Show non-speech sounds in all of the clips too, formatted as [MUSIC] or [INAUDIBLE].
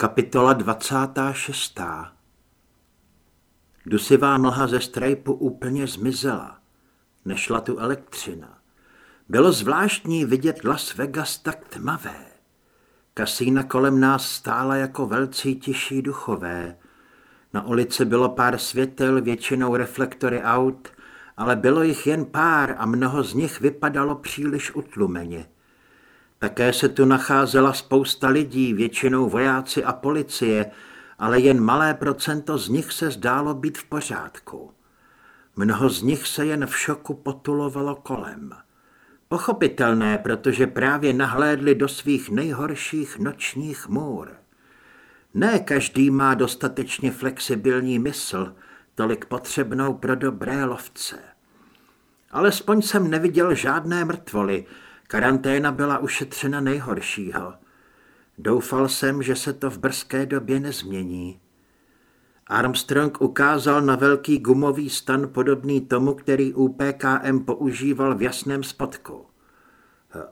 Kapitola 26. Dusivá mlha ze strajpu úplně zmizela. Nešla tu elektřina. Bylo zvláštní vidět Las Vegas tak tmavé. Kasína kolem nás stála jako velcí tiší duchové. Na ulici bylo pár světel, většinou reflektory aut, ale bylo jich jen pár a mnoho z nich vypadalo příliš utlumeně. Také se tu nacházela spousta lidí, většinou vojáci a policie, ale jen malé procento z nich se zdálo být v pořádku. Mnoho z nich se jen v šoku potulovalo kolem. Pochopitelné, protože právě nahlédli do svých nejhorších nočních můr. Ne každý má dostatečně flexibilní mysl, tolik potřebnou pro dobré lovce. Alespoň jsem neviděl žádné mrtvoly, karanténa byla ušetřena nejhoršího. Doufal jsem, že se to v brzké době nezmění. Armstrong ukázal na velký gumový stan podobný tomu, který UPKM používal v jasném spodku.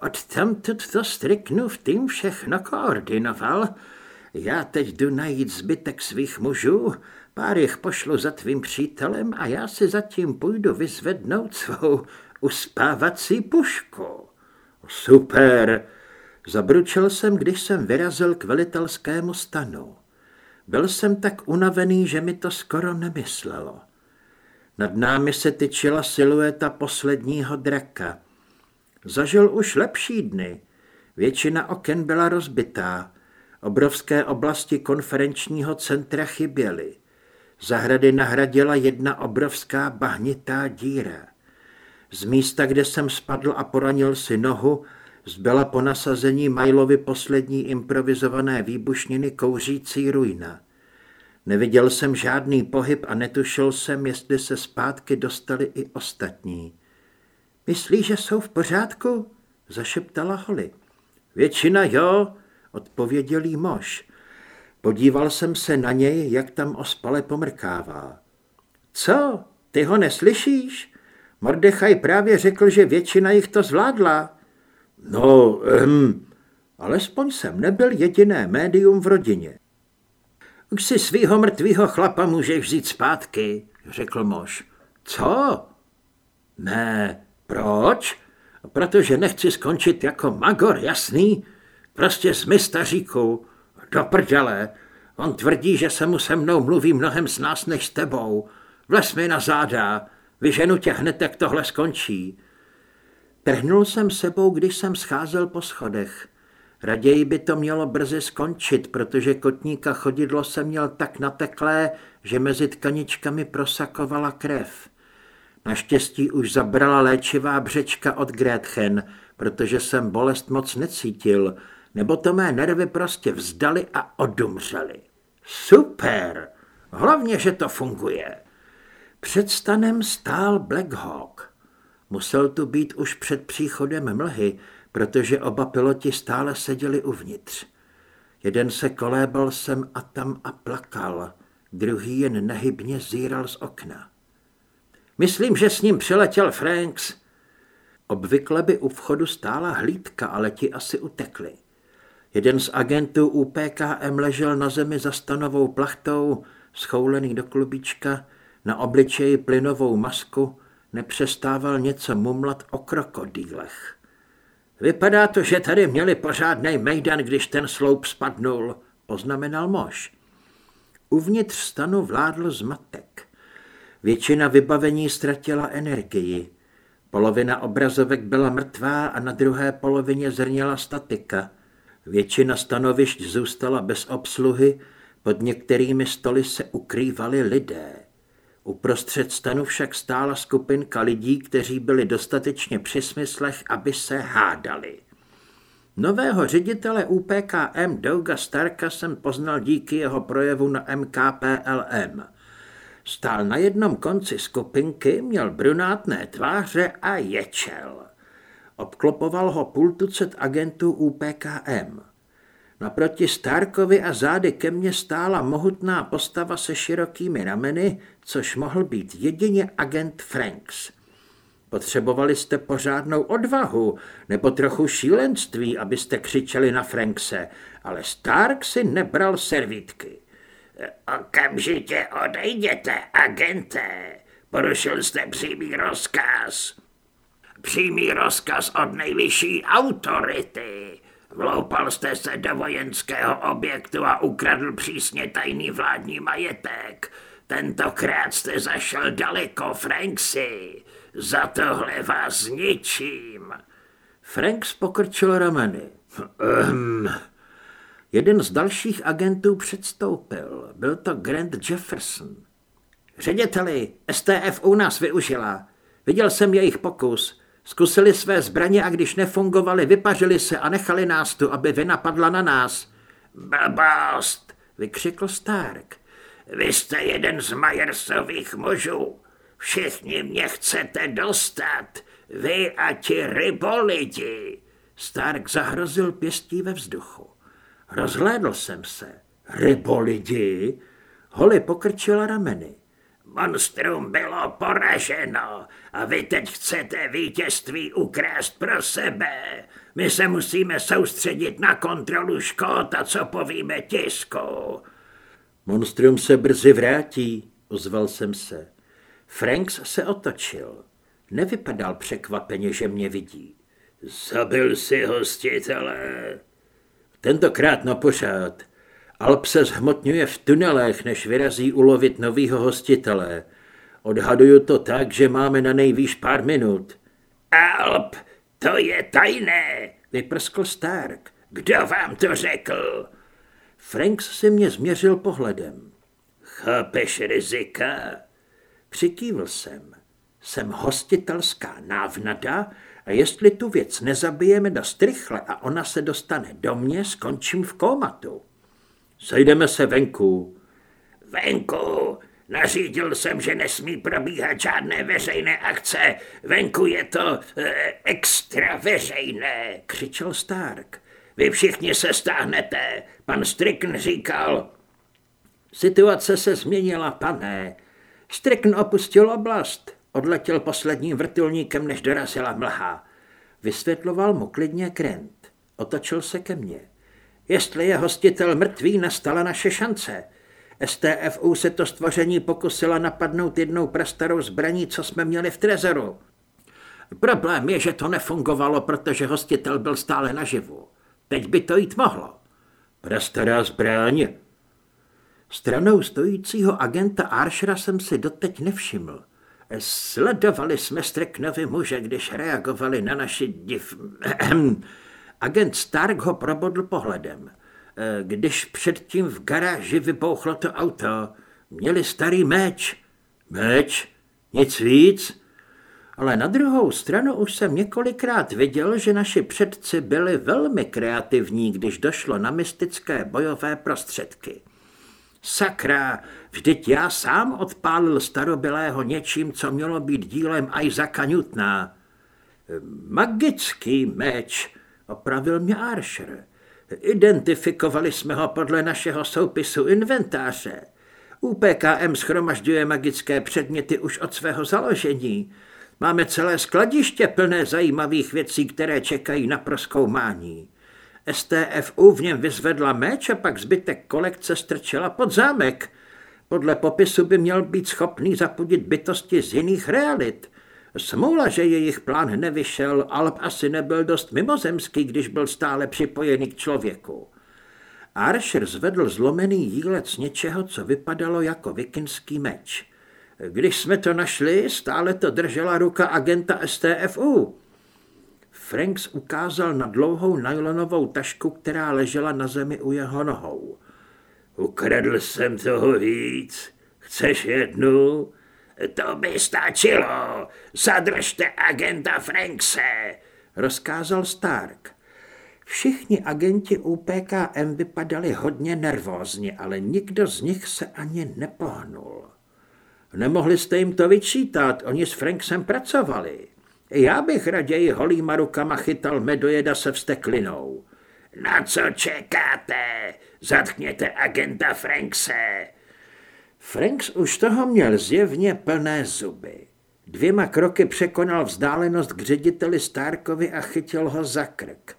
Odtamtud to v tým všechno koordinoval. Já teď jdu najít zbytek svých mužů, pár jich pošlu za tvým přítelem a já si zatím půjdu vyzvednout svou uspávací pušku. Super! Zabručil jsem, když jsem vyrazil k velitelskému stanu. Byl jsem tak unavený, že mi to skoro nemyslelo. Nad námi se tyčila silueta posledního draka. Zažil už lepší dny. Většina oken byla rozbitá. Obrovské oblasti konferenčního centra chyběly. Zahrady nahradila jedna obrovská bahnitá díra. Z místa, kde jsem spadl a poranil si nohu, zbyla po nasazení Majlovi poslední improvizované výbušniny kouřící ruina. Neviděl jsem žádný pohyb a netušil jsem, jestli se zpátky dostali i ostatní. Myslíš, že jsou v pořádku? zašeptala Holly. Většina jo, odpověděl jí mož. Podíval jsem se na něj, jak tam ospale pomrkává. Co? Ty ho neslyšíš? Mordechaj právě řekl, že většina jich to zvládla. No, ehm, alespoň jsem nebyl jediné médium v rodině. Už si svýho mrtvýho chlapa můžeš vzít zpátky, řekl mož. Co? Ne, proč? Protože nechci skončit jako magor, jasný? Prostě z staříku. Do prdele. On tvrdí, že se mu se mnou mluví mnohem s nás než s tebou. Vles mi na záda. Vyženu tě hned, jak tohle skončí. Trhnul jsem sebou, když jsem scházel po schodech. Raději by to mělo brzy skončit, protože kotníka chodidlo se měl tak nateklé, že mezi tkaničkami prosakovala krev. Naštěstí už zabrala léčivá břečka od Gretchen, protože jsem bolest moc necítil, nebo to mé nervy prostě vzdali a odumřely. Super! Hlavně, že to funguje. Před stanem stál Black Hawk. Musel tu být už před příchodem mlhy, protože oba piloti stále seděli uvnitř. Jeden se kolébal sem a tam a plakal, druhý jen nehybně zíral z okna. Myslím, že s ním přiletěl Franks. Obvykle by u vchodu stála hlídka, ale ti asi utekli. Jeden z agentů UPKM ležel na zemi za stanovou plachtou, schoulený do klubička, na obličeji plynovou masku, nepřestával něco mumlat o krokodýlech. Vypadá to, že tady měli pořádný mejdan, když ten sloup spadnul, poznamenal mož. Uvnitř stanu vládl zmatek. Většina vybavení ztratila energii. Polovina obrazovek byla mrtvá a na druhé polovině zrněla statika. Většina stanovišť zůstala bez obsluhy, pod některými stoly se ukrývali lidé. Uprostřed stanu však stála skupinka lidí, kteří byli dostatečně při smyslech, aby se hádali. Nového ředitele UPKM Douga Starka jsem poznal díky jeho projevu na MKPLM. Stál na jednom konci skupinky, měl brunátné tváře a ječel. Obklopoval ho půl tucet agentů UPKM. Naproti Starkovi a zády ke mně stála mohutná postava se širokými rameny, což mohl být jedině agent Franks. Potřebovali jste pořádnou odvahu nebo trochu šílenství, abyste křičeli na Frankse, ale Stark si nebral servítky. Okamžitě odejděte, agente. Porušil jste přímý rozkaz. Přímý rozkaz od nejvyšší autority. Vloupal jste se do vojenského objektu a ukradl přísně tajný vládní majetek. Tentokrát jste zašel daleko, Franksy. Za tohle vás zničím. Franks pokrčil rameny. Ehm. Jeden z dalších agentů předstoupil. Byl to Grant Jefferson. Řediteli, STF u nás využila. Viděl jsem jejich pokus. Zkusili své zbraně a když nefungovaly, vypařili se a nechali nás tu, aby vynapadla na nás. Blbost, vykřikl Stark. Vy jste jeden z Majersových mužů. Všichni mě chcete dostat. Vy a ti rybolidi. Stark zahrozil pěstí ve vzduchu. Rozhlédl jsem se. Rybolidi? Holly pokrčila rameny. Monstrum bylo poraženo a vy teď chcete vítězství ukrást pro sebe. My se musíme soustředit na kontrolu škod a co povíme tisku. Monstrum se brzy vrátí, ozval jsem se. Franks se otočil. Nevypadal překvapeně, že mě vidí. Zabil si hostitele. Tentokrát na pořád. Alp se zhmotňuje v tunelech, než vyrazí ulovit novýho hostitele. Odhaduju to tak, že máme na nejvýš pár minut. Alp, to je tajné, vyprskl Stark. Kdo vám to řekl? Franks si mě změřil pohledem. Chápeš rizika? Přikývl jsem. Jsem hostitelská návnada a jestli tu věc nezabijeme dost rychle a ona se dostane do mě, skončím v komatu. Sejdeme se venku. Venku? Nařídil jsem, že nesmí probíhat žádné veřejné akce. Venku je to e, extra veřejné, křičel Stark. Vy všichni se stáhnete. Pan Strickn říkal. Situace se změnila, pane. Strickn opustil oblast. Odletěl posledním vrtulníkem, než dorazila mlha. Vysvětloval mu klidně Krent. Otočil se ke mně. Jestli je hostitel mrtvý, nastala naše šance. STFU se to stvoření pokusila napadnout jednou prastarou zbraní, co jsme měli v trezoru. Problém je, že to nefungovalo, protože hostitel byl stále naživu. Teď by to jít mohlo. Prastará zbraň? Stranou stojícího agenta Arshera jsem si doteď nevšiml. Sledovali jsme Streknovi muže, když reagovali na naši div... [CLEARS THROAT] Agent Stark ho probodl pohledem. Když předtím v garáži vypouchlo to auto, měli starý meč. Meč? Nic víc? Ale na druhou stranu už jsem několikrát viděl, že naši předci byli velmi kreativní, když došlo na mystické bojové prostředky. Sakra, vždyť já sám odpálil starobylého něčím, co mělo být dílem Isaaca Newtona. Magický meč, opravil mě Archer. Identifikovali jsme ho podle našeho soupisu inventáře. UPKM schromažďuje magické předměty už od svého založení. Máme celé skladiště plné zajímavých věcí, které čekají na proskoumání. STFU v něm vyzvedla meč a pak zbytek kolekce strčela pod zámek. Podle popisu by měl být schopný zapudit bytosti z jiných realit. Smůla, že jejich plán nevyšel, Alp asi nebyl dost mimozemský, když byl stále připojený k člověku. Archer zvedl zlomený jílec něčeho, co vypadalo jako vikinský meč. Když jsme to našli, stále to držela ruka agenta STFU. Franks ukázal na dlouhou nylonovou tašku, která ležela na zemi u jeho nohou. Ukradl jsem toho víc. Chceš jednu? To by stačilo. Zadržte agenta Frankse, rozkázal Stark. Všichni agenti UPKM vypadali hodně nervózně, ale nikdo z nich se ani nepohnul. Nemohli jste jim to vyčítat, oni s Franksem pracovali. Já bych raději holýma rukama chytal medojeda se vsteklinou. Na co čekáte? Zatkněte agenta Frankse. Franks už toho měl zjevně plné zuby. Dvěma kroky překonal vzdálenost k řediteli Starkovi a chytil ho za krk.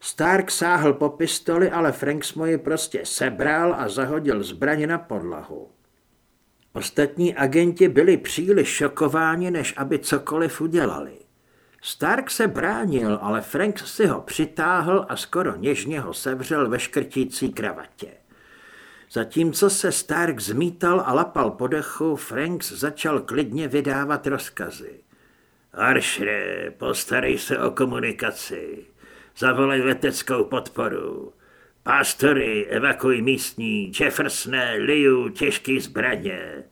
Stark sáhl po pistoli, ale Franks mu ji prostě sebral a zahodil zbraň na podlahu. Ostatní agenti byli příliš šokováni, než aby cokoliv udělali. Stark se bránil, ale Franks si ho přitáhl a skoro něžně ho sevřel ve škrtící kravatě. Zatímco se Stark zmítal a lapal po dechu, Franks začal klidně vydávat rozkazy. Aršre, postarej se o komunikaci. Zavolej leteckou podporu. Pástory, evakuj místní, Jeffersone, Liu, těžký zbraně.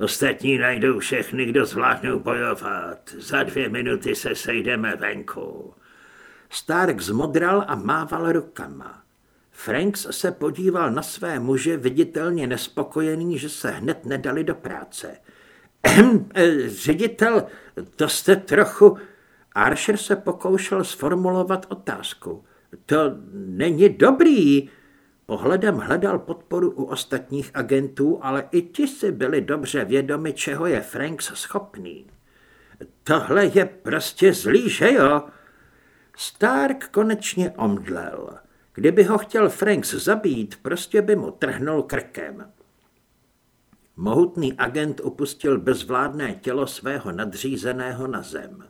Ostatní najdou všechny, kdo zvládnou bojovat. Za dvě minuty se sejdeme venku. Stark zmodral a mával rukama. Franks se podíval na své muže, viditelně nespokojený, že se hned nedali do práce. Ehm, ředitel, to jste trochu... Archer se pokoušel sformulovat otázku. To není dobrý. Pohledem hledal podporu u ostatních agentů, ale i ti si byli dobře vědomi, čeho je Franks schopný. Tohle je prostě zlý, že jo? Stark konečně omdlel. Kdyby ho chtěl Franks zabít, prostě by mu trhnul krkem. Mohutný agent opustil bezvládné tělo svého nadřízeného na zem.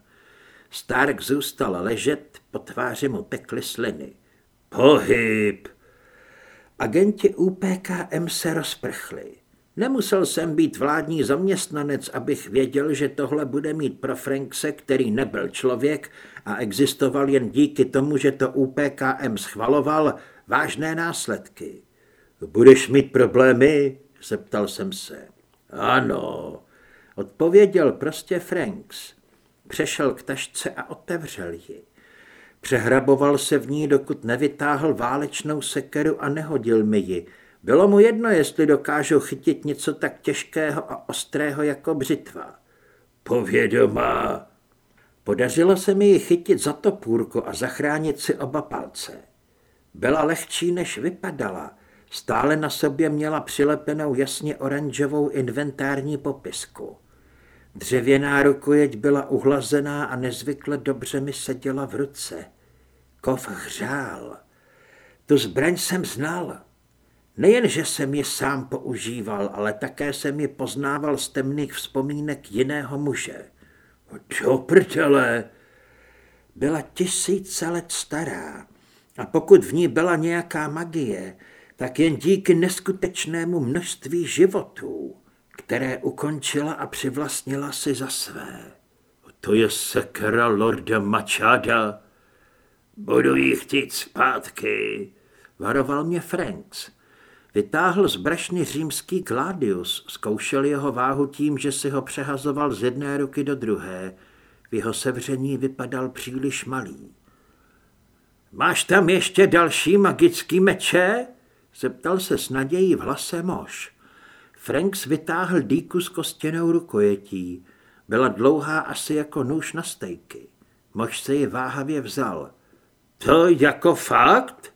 Stark zůstal ležet, po tváři mu tekly sliny. Pohyb! Agenti UPKM se rozprchli. Nemusel jsem být vládní zaměstnanec, abych věděl, že tohle bude mít pro Frankse, který nebyl člověk a existoval jen díky tomu, že to UPKM schvaloval, vážné následky. Budeš mít problémy? zeptal jsem se. Ano, odpověděl prostě Franks. Přešel k tašce a otevřel ji. Přehraboval se v ní, dokud nevytáhl válečnou sekeru a nehodil mi ji. Bylo mu jedno, jestli dokážu chytit něco tak těžkého a ostrého jako břitva. Povědomá. Podařilo se mi ji chytit za topůrku a zachránit si oba palce. Byla lehčí, než vypadala. Stále na sobě měla přilepenou jasně oranžovou inventární popisku. Dřevěná rukojeť byla uhlazená a nezvykle dobře mi seděla v ruce. Kov hřál. Tu zbraň jsem znal. Nejen, že jsem ji sám používal, ale také jsem ji poznával z temných vzpomínek jiného muže. Čo prdele? Byla tisíce let stará a pokud v ní byla nějaká magie, tak jen díky neskutečnému množství životů které ukončila a přivlastnila si za své. To je sekera lorda Machada. Budu jí chtít zpátky, varoval mě Franks. Vytáhl z brašny římský Gladius, zkoušel jeho váhu tím, že si ho přehazoval z jedné ruky do druhé. V jeho sevření vypadal příliš malý. Máš tam ještě další magický meče? Zeptal se s nadějí v hlase mož. Franks vytáhl dýku s kostěnou rukojetí. Byla dlouhá asi jako nůž na stejky. Mož se ji váhavě vzal. To jako fakt?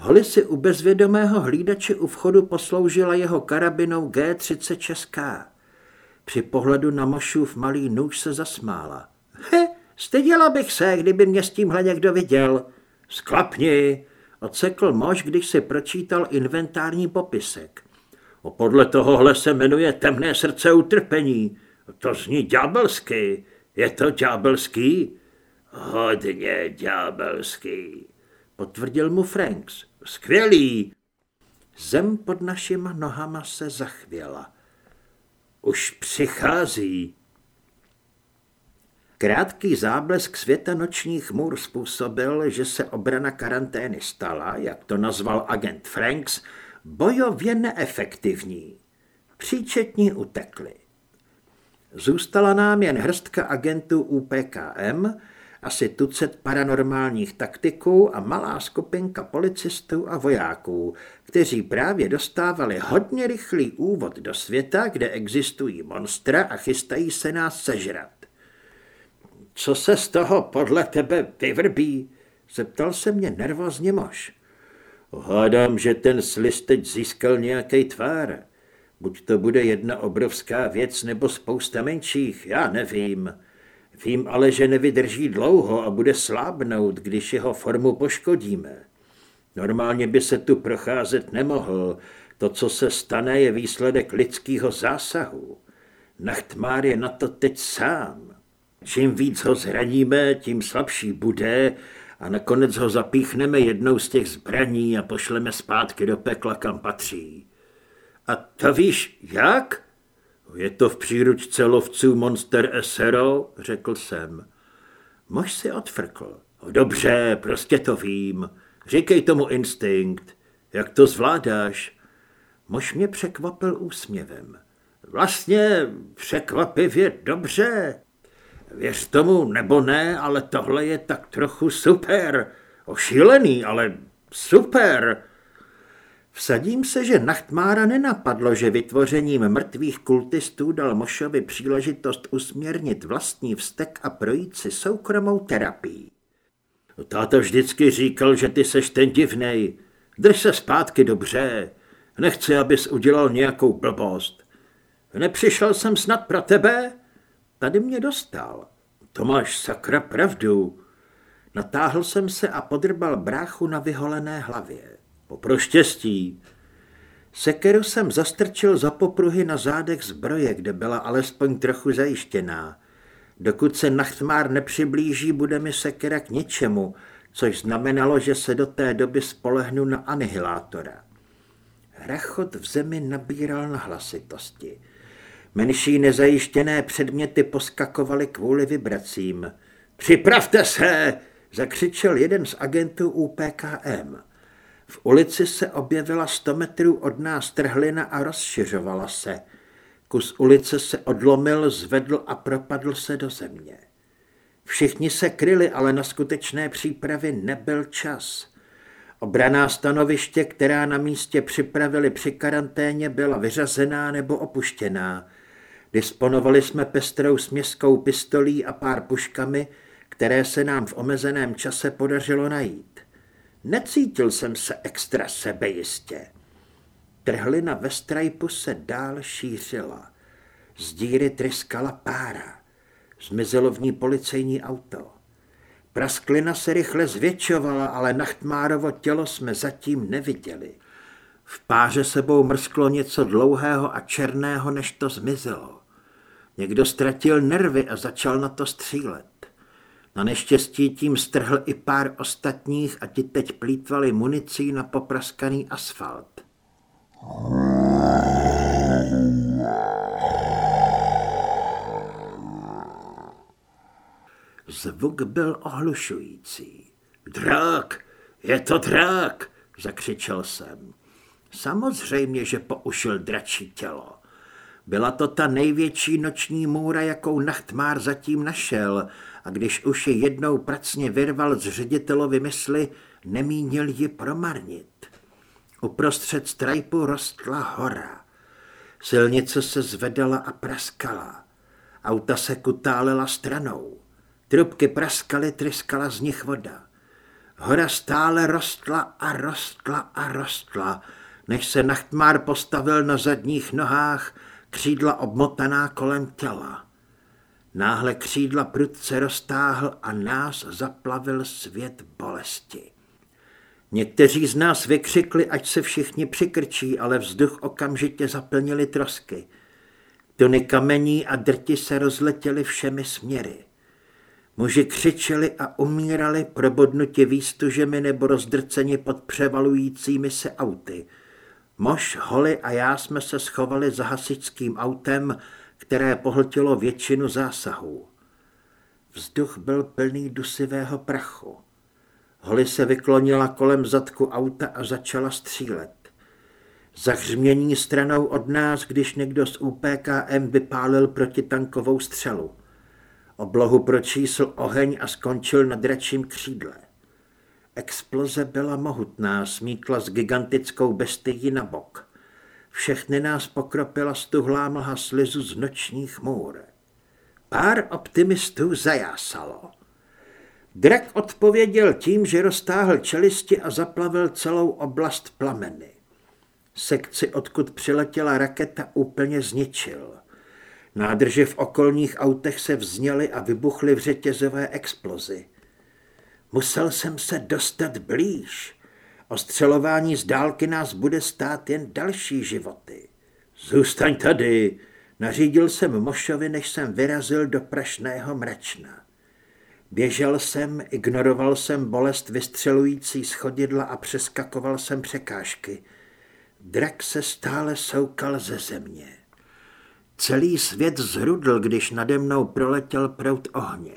Holly si u bezvědomého hlídače u vchodu posloužila jeho karabinou G36K. Při pohledu na Mošův malý nůž se zasmála. He, styděla bych se, kdyby mě s tímhle někdo viděl. Sklapni, odsekl Moš, když si pročítal inventární popisek. O podle tohohle se jmenuje temné srdce utrpení. To zní ďábelsky. Je to ďábelský? Hodně ďábelský, potvrdil mu Franks. Skvělý. Zem pod našima nohama se zachvěla. Už přichází. Krátký záblesk světa nočních můr způsobil, že se obrana karantény stala, jak to nazval agent Franks, bojově neefektivní. Příčetní utekli. Zůstala nám jen hrstka agentů UPKM, asi tucet paranormálních taktiků a malá skupinka policistů a vojáků, kteří právě dostávali hodně rychlý úvod do světa, kde existují monstra a chystají se nás sežrat. Co se z toho podle tebe vyvrbí? Zeptal se mě nervózně mož. Hádám, že ten slis teď získal nějaký tvár. Buď to bude jedna obrovská věc, nebo spousta menších, já nevím. Vím ale, že nevydrží dlouho a bude slábnout, když jeho formu poškodíme. Normálně by se tu procházet nemohl. To, co se stane, je výsledek lidského zásahu. Nachtmár je na to teď sám. Čím víc ho zraníme, tím slabší bude a nakonec ho zapíchneme jednou z těch zbraní a pošleme zpátky do pekla, kam patří. A to víš, jak? Je to v příručce lovců Monster SRO, řekl jsem. Mož si odfrkl. Dobře, prostě to vím. Říkej tomu instinkt. Jak to zvládáš? Mož mě překvapil úsměvem. Vlastně překvapivě dobře. Věř tomu nebo ne, ale tohle je tak trochu super. Ošílený, ale super. Vsadím se, že Nachtmára nenapadlo, že vytvořením mrtvých kultistů dal Mošovi příležitost usměrnit vlastní vztek a projít si soukromou terapii. Táta vždycky říkal, že ty seš ten divnej. Drž se zpátky dobře. Nechci, abys udělal nějakou blbost. Nepřišel jsem snad pro tebe? Tady mě dostal. To máš sakra pravdu. Natáhl jsem se a podrbal bráchu na vyholené hlavě. Štěstí. Sekeru jsem zastrčil za popruhy na zádech zbroje, kde byla alespoň trochu zajištěná. Dokud se Nachtmár nepřiblíží, bude mi sekera k ničemu, což znamenalo, že se do té doby spolehnu na anihilátora. Rachot v zemi nabíral na hlasitosti. Menší nezajištěné předměty poskakovaly kvůli vibracím. Připravte se! zakřičel jeden z agentů UPKM. V ulici se objevila sto metrů od nás trhlina a rozšiřovala se. Kus ulice se odlomil, zvedl a propadl se do země. Všichni se kryli, ale na skutečné přípravy nebyl čas. Obraná stanoviště, která na místě připravili při karanténě, byla vyřazená nebo opuštěná. Disponovali jsme pestrou směskou pistolí a pár puškami, které se nám v omezeném čase podařilo najít. Necítil jsem se extra sebejistě. Trhlina ve strajpu se dál šířila. Z díry tryskala pára. Zmizelo v ní policejní auto. Prasklina se rychle zvětšovala, ale Nachtmárovo tělo jsme zatím neviděli. V páře sebou mrsklo něco dlouhého a černého, než to zmizelo. Někdo ztratil nervy a začal na to střílet. Na neštěstí tím strhl i pár ostatních a ti teď plítvali municí na popraskaný asfalt. Zvuk byl ohlušující. Drák, je to drák, zakřičel jsem. Samozřejmě, že poušil dračí tělo. Byla to ta největší noční můra, jakou Nachtmár zatím našel a když už ji jednou pracně vyrval z ředitelovi mysli, nemínil ji promarnit. Uprostřed strajpu rostla hora. Silnice se zvedala a praskala. Auta se kutálela stranou. Trubky praskaly, tryskala z nich voda. Hora stále rostla a rostla a rostla, než se Nachtmár postavil na zadních nohách, křídla obmotaná kolem těla. Náhle křídla prudce roztáhl a nás zaplavil svět bolesti. Někteří z nás vykřikli, ať se všichni přikrčí, ale vzduch okamžitě zaplnili trosky. Tuny kamení a drti se rozletěly všemi směry. Muži křičeli a umírali probodnutě výstužemi nebo rozdrceni pod převalujícími se auty. Mož, Holly a já jsme se schovali za hasičským autem, které pohltilo většinu zásahů. Vzduch byl plný dusivého prachu. Holly se vyklonila kolem zadku auta a začala střílet. Zahřmění stranou od nás, když někdo z UPKM vypálil protitankovou střelu. Oblohu pročísl oheň a skončil na dračím křídle. Exploze byla mohutná, smítla s gigantickou bestii na bok. Všechny nás pokropila stuhlá mlha slizu z nočních můr. Pár optimistů zajásalo. Drak odpověděl tím, že roztáhl čelisti a zaplavil celou oblast plameny. Sekci, odkud přiletěla raketa, úplně zničil. Nádrže v okolních autech se vzněly a vybuchly v řetězové explozi. Musel jsem se dostat blíž. Ostřelování z dálky nás bude stát jen další životy. Zůstaň tady, nařídil jsem Mošovi, než jsem vyrazil do prašného mračna. Běžel jsem, ignoroval jsem bolest vystřelující schodidla a přeskakoval jsem překážky. Drak se stále soukal ze země. Celý svět zhrudl, když nade mnou proletěl prout ohně.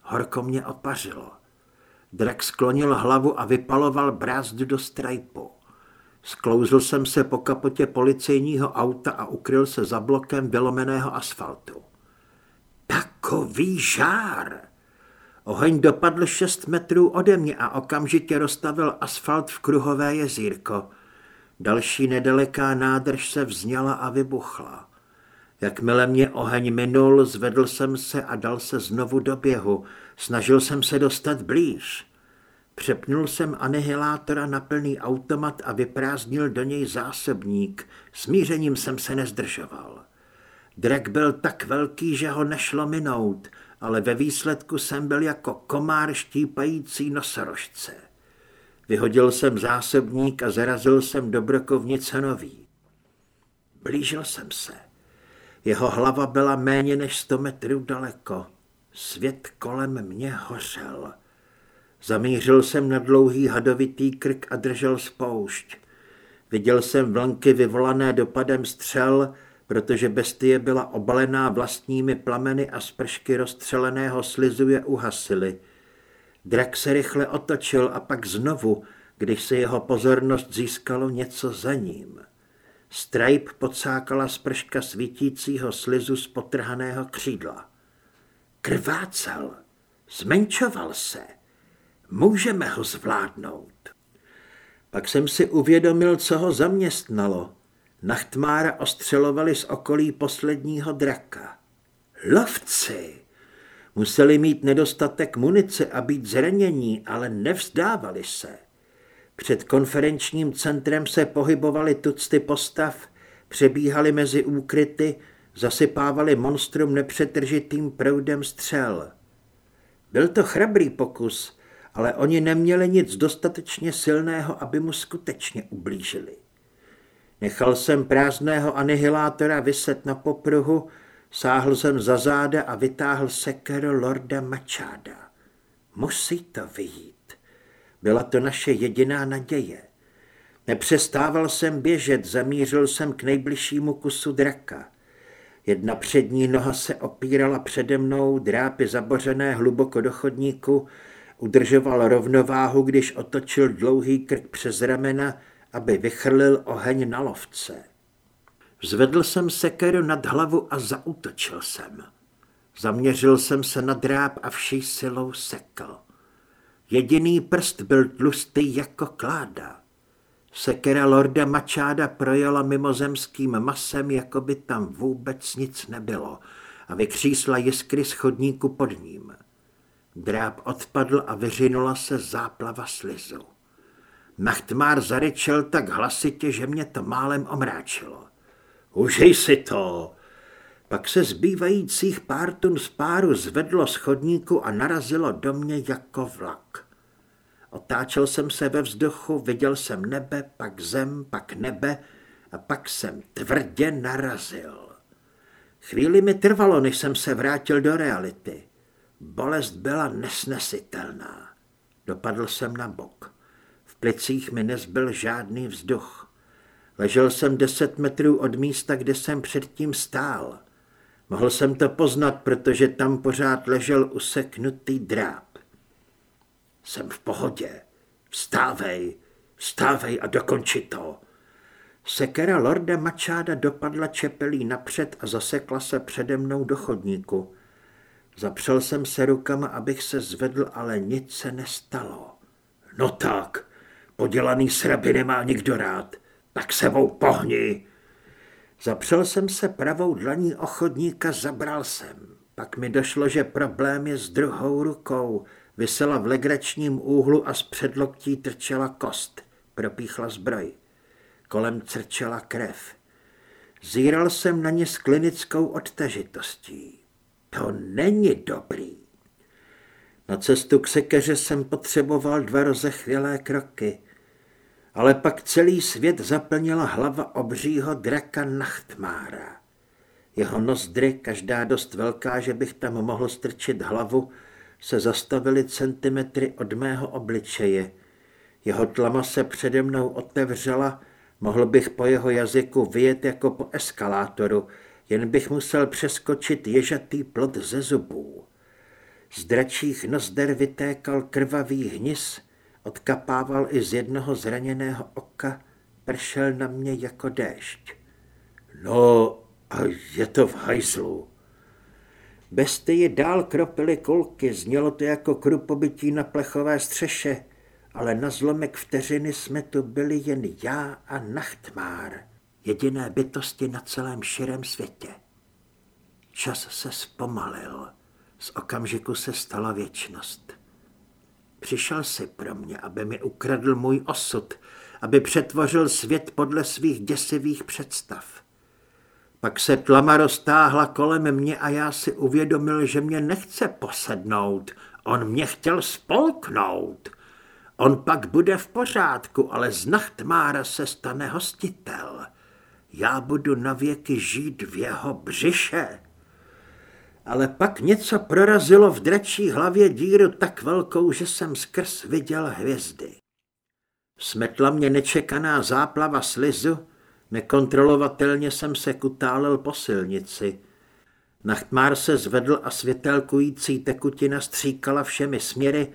Horko mě opařilo. Drak sklonil hlavu a vypaloval brázdu do strajpu. Sklouzl jsem se po kapotě policejního auta a ukryl se za blokem vylomeného asfaltu. Takový žár! Oheň dopadl šest metrů ode mě a okamžitě rozstavil asfalt v kruhové jezírko. Další nedaleká nádrž se vzněla a vybuchla. Jakmile mě oheň minul, zvedl jsem se a dal se znovu do běhu. Snažil jsem se dostat blíž. Přepnul jsem anihilátora na plný automat a vyprázdnil do něj zásobník. Smířením jsem se nezdržoval. Drek byl tak velký, že ho nešlo minout, ale ve výsledku jsem byl jako komár štípající nosorožce. Vyhodil jsem zásobník a zarazil jsem do brokovnice nový. Blížil jsem se. Jeho hlava byla méně než sto metrů daleko. Svět kolem mě hořel. Zamířil jsem na dlouhý hadovitý krk a držel spoušť. Viděl jsem vlnky vyvolané dopadem střel, protože bestie byla obalená vlastními plameny a spršky rozstřeleného slizu je uhasily. Drak se rychle otočil a pak znovu, když se jeho pozornost získalo něco za ním. Stripe podsákala sprška svítícího slizu z potrhaného křídla. Krvácel, zmenšoval se. Můžeme ho zvládnout. Pak jsem si uvědomil, co ho zaměstnalo. Nachtmára ostřelovali z okolí posledního draka. Lovci! Museli mít nedostatek munice a být zranění, ale nevzdávali se. Před konferenčním centrem se pohybovali tucty postav, přebíhali mezi úkryty, zasypávali monstrum nepřetržitým proudem střel. Byl to chrabrý pokus, ale oni neměli nic dostatečně silného, aby mu skutečně ublížili. Nechal jsem prázdného anihilátora vyset na popruhu, sáhl jsem za záda a vytáhl sekeru Lorda Mačáda. Musí to vyjít. Byla to naše jediná naděje. Nepřestával jsem běžet, zamířil jsem k nejbližšímu kusu draka. Jedna přední noha se opírala přede mnou, drápy zabořené hluboko do chodníku, udržoval rovnováhu, když otočil dlouhý krk přes ramena, aby vychrlil oheň na lovce. Zvedl jsem sekeru nad hlavu a zautočil jsem. Zaměřil jsem se na dráp a vší silou sekl. Jediný prst byl tlustý jako kláda. Sekera lorda Mačáda projela mimozemským masem, jako by tam vůbec nic nebylo a vykřísla jiskry schodníku pod ním. Dráb odpadl a vyřinula se záplava slizu. Nachtmár zaryčel tak hlasitě, že mě to málem omráčilo. Užij si to! Pak se zbývajících pár tun z páru zvedlo z chodníku a narazilo do mě jako vlak. Otáčel jsem se ve vzduchu, viděl jsem nebe, pak zem, pak nebe a pak jsem tvrdě narazil. Chvíli mi trvalo, než jsem se vrátil do reality. Bolest byla nesnesitelná. Dopadl jsem na bok. V plicích mi nezbyl žádný vzduch. Ležel jsem deset metrů od místa, kde jsem předtím stál. Mohl jsem to poznat, protože tam pořád ležel useknutý dráp. Jsem v pohodě. Vstávej, vstávej a dokonči to. Sekera lorda Mačáda dopadla čepelí napřed a zasekla se přede mnou do chodníku. Zapřel jsem se rukama, abych se zvedl, ale nic se nestalo. No tak, podělaný sraby nemá nikdo rád, tak sebou pohni. Zapřel jsem se pravou dlaní o chodníka, zabral jsem. Pak mi došlo, že problém je s druhou rukou. Vysela v legračním úhlu a z předloktí trčela kost. Propíchla zbroj. kolem crčela krev. Zíral jsem na ně s klinickou odtažitostí. To není dobrý. Na cestu k sekeře jsem potřeboval dva rozechvělé kroky, ale pak celý svět zaplnila hlava obřího draka Nachtmára. Jeho nozdry, každá dost velká, že bych tam mohl strčit hlavu, se zastavily centimetry od mého obličeje. Jeho tlama se přede mnou otevřela, mohl bych po jeho jazyku vyjet jako po eskalátoru, jen bych musel přeskočit ježatý plot ze zubů. Z dračích nozder vytékal krvavý hnis, odkapával i z jednoho zraněného oka, pršel na mě jako déšť. No, a je to v hajzlu. Bestie dál kropily kulky, znělo to jako krupobytí na plechové střeše, ale na zlomek vteřiny jsme tu byli jen já a Nachtmár, jediné bytosti na celém širém světě. Čas se zpomalil, z okamžiku se stala věčnost. Přišel si pro mě, aby mi ukradl můj osud, aby přetvořil svět podle svých děsivých představ. Pak se tlama roztáhla kolem mě a já si uvědomil, že mě nechce posednout. On mě chtěl spolknout. On pak bude v pořádku, ale z Nachtmára se stane hostitel. Já budu navěky žít v jeho břiše. Ale pak něco prorazilo v dračí hlavě díru tak velkou, že jsem skrz viděl hvězdy. Smetla mě nečekaná záplava slizu, Nekontrolovatelně jsem se kutálel po silnici. Nachtmár se zvedl a světelkující tekutina stříkala všemi směry,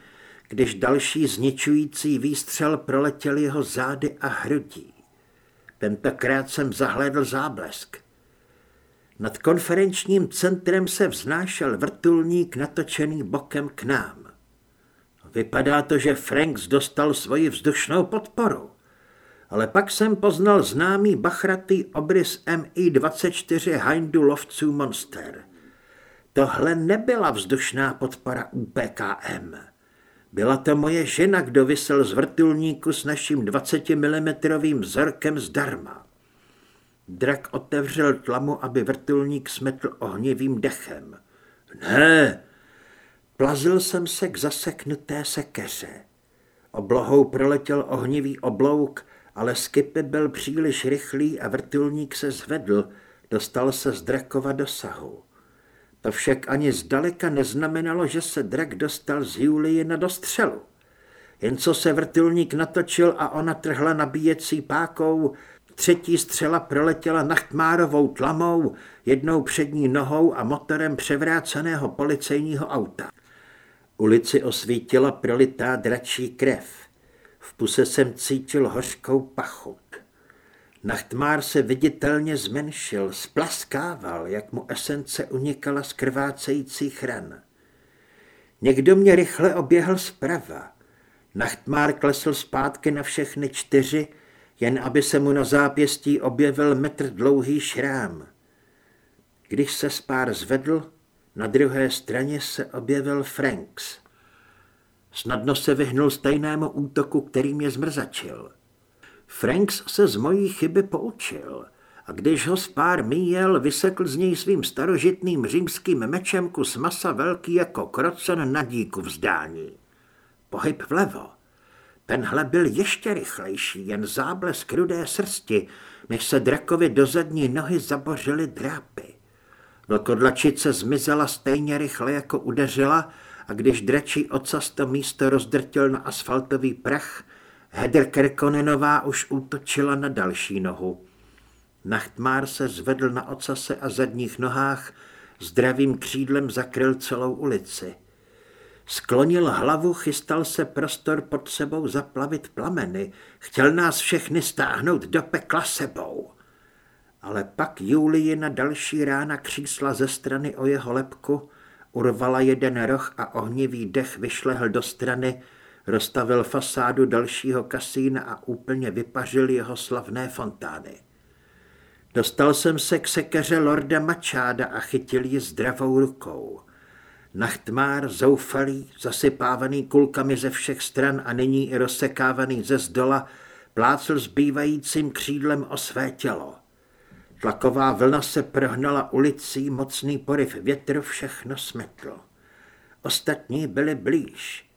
když další zničující výstřel proletěl jeho zády a hrudí. Tentokrát jsem zahlédl záblesk. Nad konferenčním centrem se vznášel vrtulník natočený bokem k nám. Vypadá to, že Franks dostal svoji vzdušnou podporu ale pak jsem poznal známý bachratý obrys MI-24 Hindu lovců Monster. Tohle nebyla vzdušná podpora UPKM. Byla to moje žena, kdo vysel z vrtulníku s naším 20 mm vzorkem zdarma. Drak otevřel tlamu, aby vrtulník smetl ohnivým dechem. Ne! Plazil jsem se k zaseknuté sekeře. Oblohou proletěl ohnivý oblouk ale Skipy byl příliš rychlý a vrtulník se zvedl, dostal se z Drakova dosahu. To však ani zdaleka neznamenalo, že se drak dostal z Julie na dostřelu. Jen co se vrtulník natočil a ona trhla nabíjecí pákou, třetí střela proletěla nachtmárovou tlamou, jednou přední nohou a motorem převráceného policejního auta. Ulici osvítila prolitá dračí krev. V puse jsem cítil hořkou pachuť. Nachtmár se viditelně zmenšil, splaskával, jak mu esence unikala z krvácejících ran. Někdo mě rychle oběhl zprava. Nachtmár klesl zpátky na všechny čtyři, jen aby se mu na zápěstí objevil metr dlouhý šrám. Když se spár zvedl, na druhé straně se objevil Franks. Snadno se vyhnul stejnému útoku, který mě zmrzačil. Franks se z mojí chyby poučil a když ho spár míjel, vysekl z něj svým starožitným římským mečem kus masa velký jako krocen na díku vzdání. Pohyb vlevo. Tenhle byl ještě rychlejší, jen záblesk rudé srsti, než se drakovi do zadní nohy zabořily drápy. Vlkodlačice zmizela stejně rychle, jako udeřila a když dračí ocas to místo rozdrtil na asfaltový prach, Hedr Kerkonenová už útočila na další nohu. Nachtmár se zvedl na ocase a zadních nohách, zdravým křídlem zakryl celou ulici. Sklonil hlavu, chystal se prostor pod sebou zaplavit plameny, chtěl nás všechny stáhnout do pekla sebou. Ale pak Julie na další rána křísla ze strany o jeho lepku, urvala jeden roh a ohnivý dech vyšlehl do strany, rozstavil fasádu dalšího kasína a úplně vypařil jeho slavné fontány. Dostal jsem se k sekeře lorda Mačáda a chytil ji zdravou rukou. Nachtmár, zoufalý, zasypávaný kulkami ze všech stran a nyní i rozsekávaný ze zdola, plácl zbývajícím křídlem o své tělo. Tlaková vlna se prohnala ulicí, mocný poryv větru všechno smetl. Ostatní byli blíž.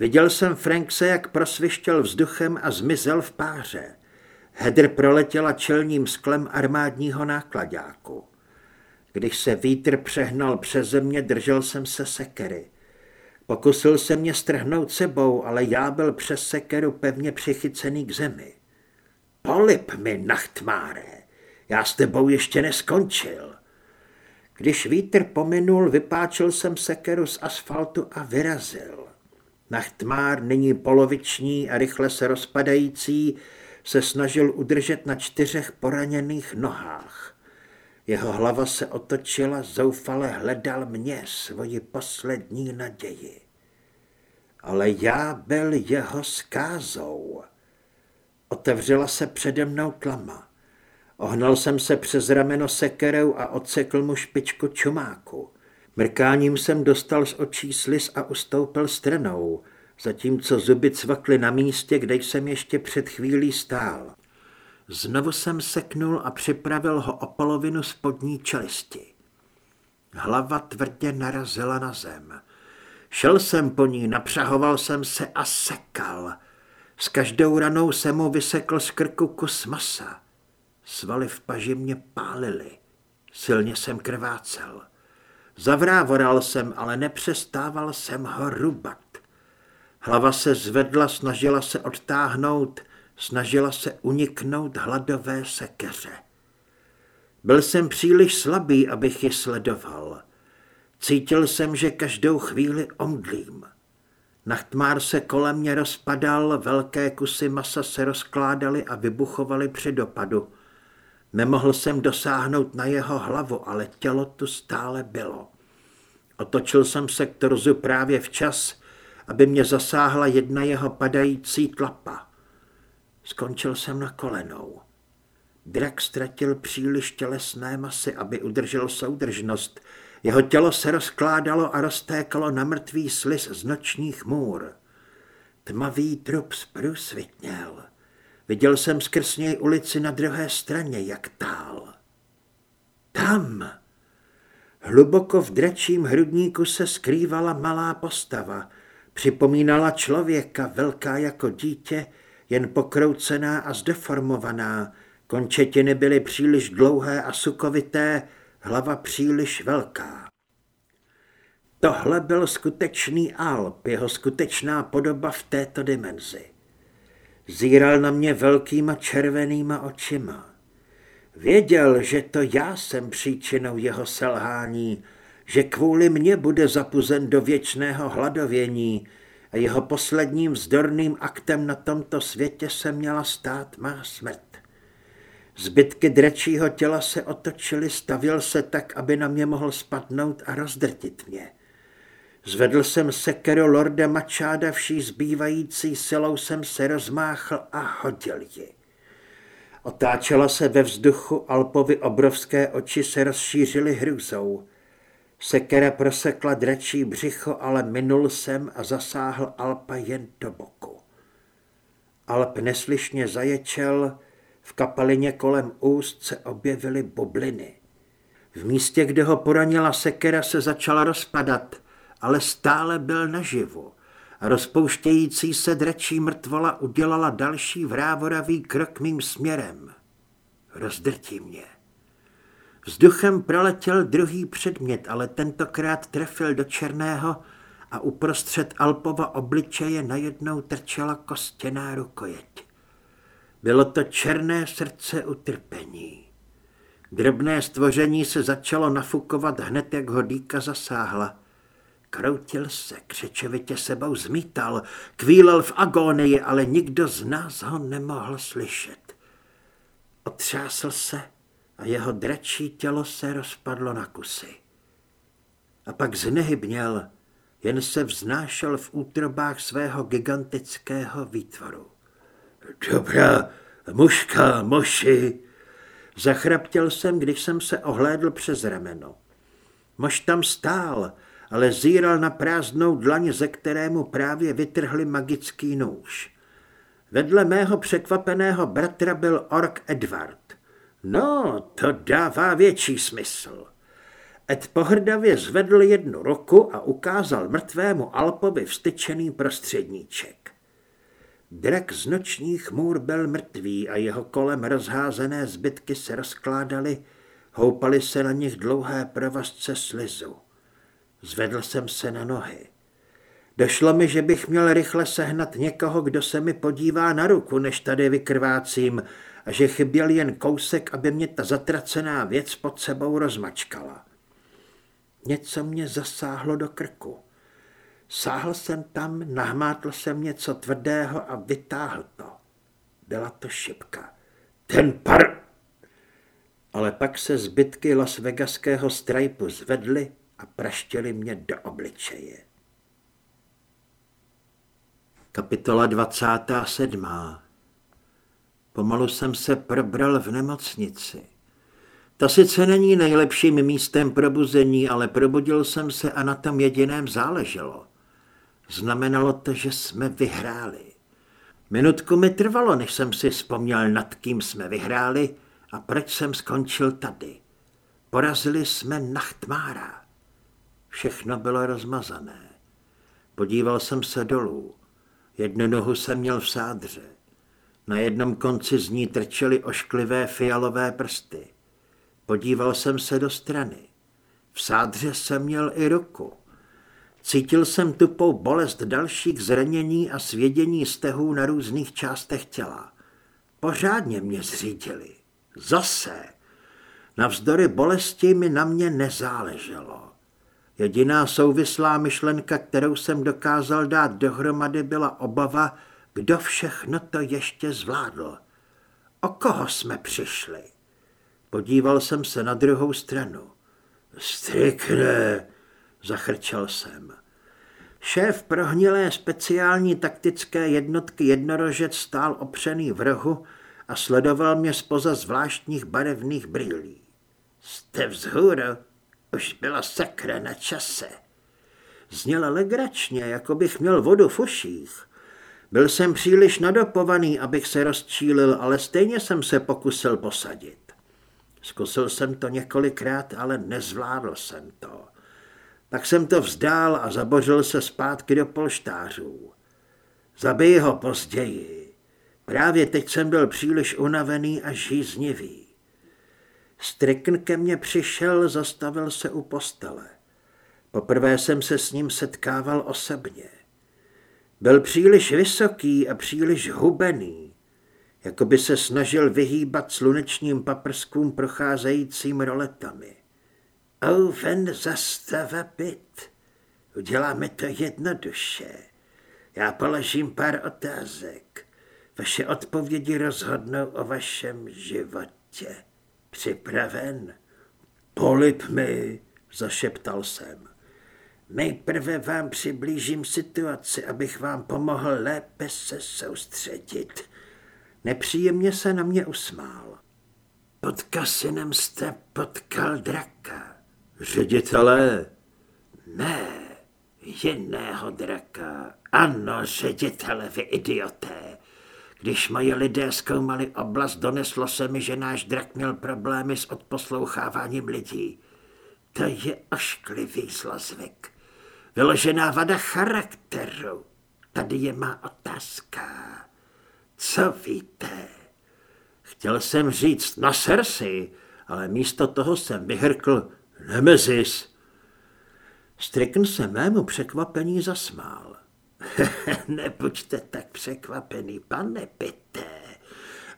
Viděl jsem Frankse, jak prosvištěl vzduchem a zmizel v páře. Hedr proletěla čelním sklem armádního nákladáku. Když se vítr přehnal přes země, držel jsem se sekery. Pokusil se mě strhnout sebou, ale já byl přes sekeru pevně přichycený k zemi. Polip mi, nachtmáre, já s tebou ještě neskončil. Když vítr pominul, vypáčil jsem sekeru z asfaltu a vyrazil. Nachtmár, nyní poloviční a rychle se rozpadající, se snažil udržet na čtyřech poraněných nohách. Jeho hlava se otočila, zoufale hledal mě, svoji poslední naději. Ale já byl jeho skázou. Otevřela se přede mnou tlama. Ohnal jsem se přes rameno sekerou a odsekl mu špičku čumáku. Mrkáním jsem dostal z očí slis a ustoupil stranou, zatímco zuby cvakly na místě, kde jsem ještě před chvílí stál. Znovu jsem seknul a připravil ho o polovinu spodní čelisti. Hlava tvrdě narazila na zem. Šel jsem po ní, napřahoval jsem se a sekal. S každou ranou jsem mu vysekl z krku kus masa. Svaly v paži mě pálily. Silně jsem krvácel. Zavrávoral jsem, ale nepřestával jsem ho rubat. Hlava se zvedla, snažila se odtáhnout, snažila se uniknout hladové sekeře. Byl jsem příliš slabý, abych ji sledoval. Cítil jsem, že každou chvíli omdlím. Nachtmár se kolem mě rozpadal, velké kusy masa se rozkládaly a vybuchovaly při dopadu. Nemohl jsem dosáhnout na jeho hlavu, ale tělo tu stále bylo. Otočil jsem se k torzu právě včas, aby mě zasáhla jedna jeho padající tlapa. Skončil jsem na kolenou. Drak ztratil příliš tělesné masy, aby udržel soudržnost. Jeho tělo se rozkládalo a roztékalo na mrtvý slis z nočních můr. Tmavý trup zprůsvitněl. Viděl jsem skrz něj ulici na druhé straně, jak tál. Tam! Hluboko v dračím hrudníku se skrývala malá postava. Připomínala člověka, velká jako dítě, jen pokroucená a zdeformovaná. Končetiny byly příliš dlouhé a sukovité, hlava příliš velká. Tohle byl skutečný Alp, jeho skutečná podoba v této dimenzi. Zíral na mě velkýma červenýma očima. Věděl, že to já jsem příčinou jeho selhání, že kvůli mně bude zapuzen do věčného hladovění jeho posledním vzdorným aktem na tomto světě se měla stát má smrt. Zbytky drečího těla se otočily, stavil se tak, aby na mě mohl spadnout a rozdrtit mě. Zvedl jsem sekeru lorda Mačáda, vší zbývající silou jsem se rozmáchl a hodil ji. Otáčela se ve vzduchu, Alpovi obrovské oči se rozšířily hrůzou. Sekera prosekla dračí břicho, ale minul jsem a zasáhl Alpa jen do boku. Alp neslyšně zaječel, v kapalině kolem úst se objevily bubliny. V místě, kde ho poranila sekera, se začala rozpadat, ale stále byl naživu. A rozpouštějící se dračí mrtvola udělala další vrávoravý krok mým směrem. Rozdrtí mě. Vzduchem proletěl druhý předmět, ale tentokrát trefil do černého a uprostřed Alpova obličeje najednou trčela kostěná rukojeť. Bylo to černé srdce utrpení. Drobné stvoření se začalo nafukovat hned, jak ho dýka zasáhla. Kroutil se, křečovitě sebou zmítal, kvílel v agónii, ale nikdo z nás ho nemohl slyšet. Otřásl se a jeho dračí tělo se rozpadlo na kusy. A pak znehybněl, jen se vznášel v útrobách svého gigantického výtvoru. Dobrá, muška, moši, zachraptěl jsem, když jsem se ohlédl přes rameno. Mož tam stál, ale zíral na prázdnou dlaň, ze kterému právě vytrhli magický nůž. Vedle mého překvapeného bratra byl ork Edward. No, to dává větší smysl. Ed pohrdavě zvedl jednu ruku a ukázal mrtvému Alpovi vstyčený prostředníček. Drak z nočních můr byl mrtvý a jeho kolem rozházené zbytky se rozkládaly, houpaly se na nich dlouhé provazce slizu. Zvedl jsem se na nohy. Došlo mi, že bych měl rychle sehnat někoho, kdo se mi podívá na ruku, než tady vykrvácím, a že chyběl jen kousek, aby mě ta zatracená věc pod sebou rozmačkala. Něco mě zasáhlo do krku. Sáhl jsem tam, nahmátl jsem něco tvrdého a vytáhl to. Byla to šipka. Ten par... Ale pak se zbytky Las Vegaského strajpu zvedly a praštěli mě do obličeje. Kapitola 27. Pomalu jsem se probral v nemocnici. Ta sice není nejlepším místem probuzení, ale probudil jsem se a na tom jediném záleželo. Znamenalo to, že jsme vyhráli. Minutku mi trvalo, než jsem si vzpomněl, nad kým jsme vyhráli a proč jsem skončil tady. Porazili jsme Nachtmára. Všechno bylo rozmazané. Podíval jsem se dolů. Jednu nohu jsem měl v sádře. Na jednom konci z ní trčely ošklivé fialové prsty. Podíval jsem se do strany. V sádře jsem měl i ruku. Cítil jsem tupou bolest dalších zranění a svědění stehů na různých částech těla. Pořádně mě zřídili. Zase. Navzdory bolesti mi na mě nezáleželo. Jediná souvislá myšlenka, kterou jsem dokázal dát dohromady, byla obava, kdo všechno to ještě zvládl. O koho jsme přišli? Podíval jsem se na druhou stranu. Strikne, zachrčel jsem. Šéf prohnilé speciální taktické jednotky jednorožec stál opřený v rohu a sledoval mě spoza zvláštních barevných brýlí. Jste vzhůru, už byla sakra na čase. Zněla legračně, jako bych měl vodu v uších. Byl jsem příliš nadopovaný, abych se rozčílil, ale stejně jsem se pokusil posadit. Zkusil jsem to několikrát, ale nezvládl jsem to. Tak jsem to vzdál a zabořil se zpátky do polštářů. Zabij ho později. Právě teď jsem byl příliš unavený a žíznivý. Strikn ke mně přišel, zastavil se u postele. Poprvé jsem se s ním setkával osobně. Byl příliš vysoký a příliš hubený, jako by se snažil vyhýbat slunečním paprskům procházejícím roletami. Oven zastava byt. Uděláme to jednoduše. Já položím pár otázek. Vaše odpovědi rozhodnou o vašem životě. Připraven? Polip mi, zašeptal jsem. Nejprve vám přiblížím situaci, abych vám pomohl lépe se soustředit. Nepříjemně se na mě usmál. Pod kasinem jste potkal draka. Ředitele? Ne, jiného draka. Ano, ředitele, vy idioté. Když moji lidé zkoumali oblast, doneslo se mi, že náš drak měl problémy s odposloucháváním lidí. To je ošklivý zlozvyk. Vyložená vada charakteru. Tady je má otázka. Co víte? Chtěl jsem říct na Cersei, ale místo toho jsem vyhrkl Nemezis. Strikn se mému překvapení zasmál. [LAUGHS] Nebuďte tak překvapený, pane Pité.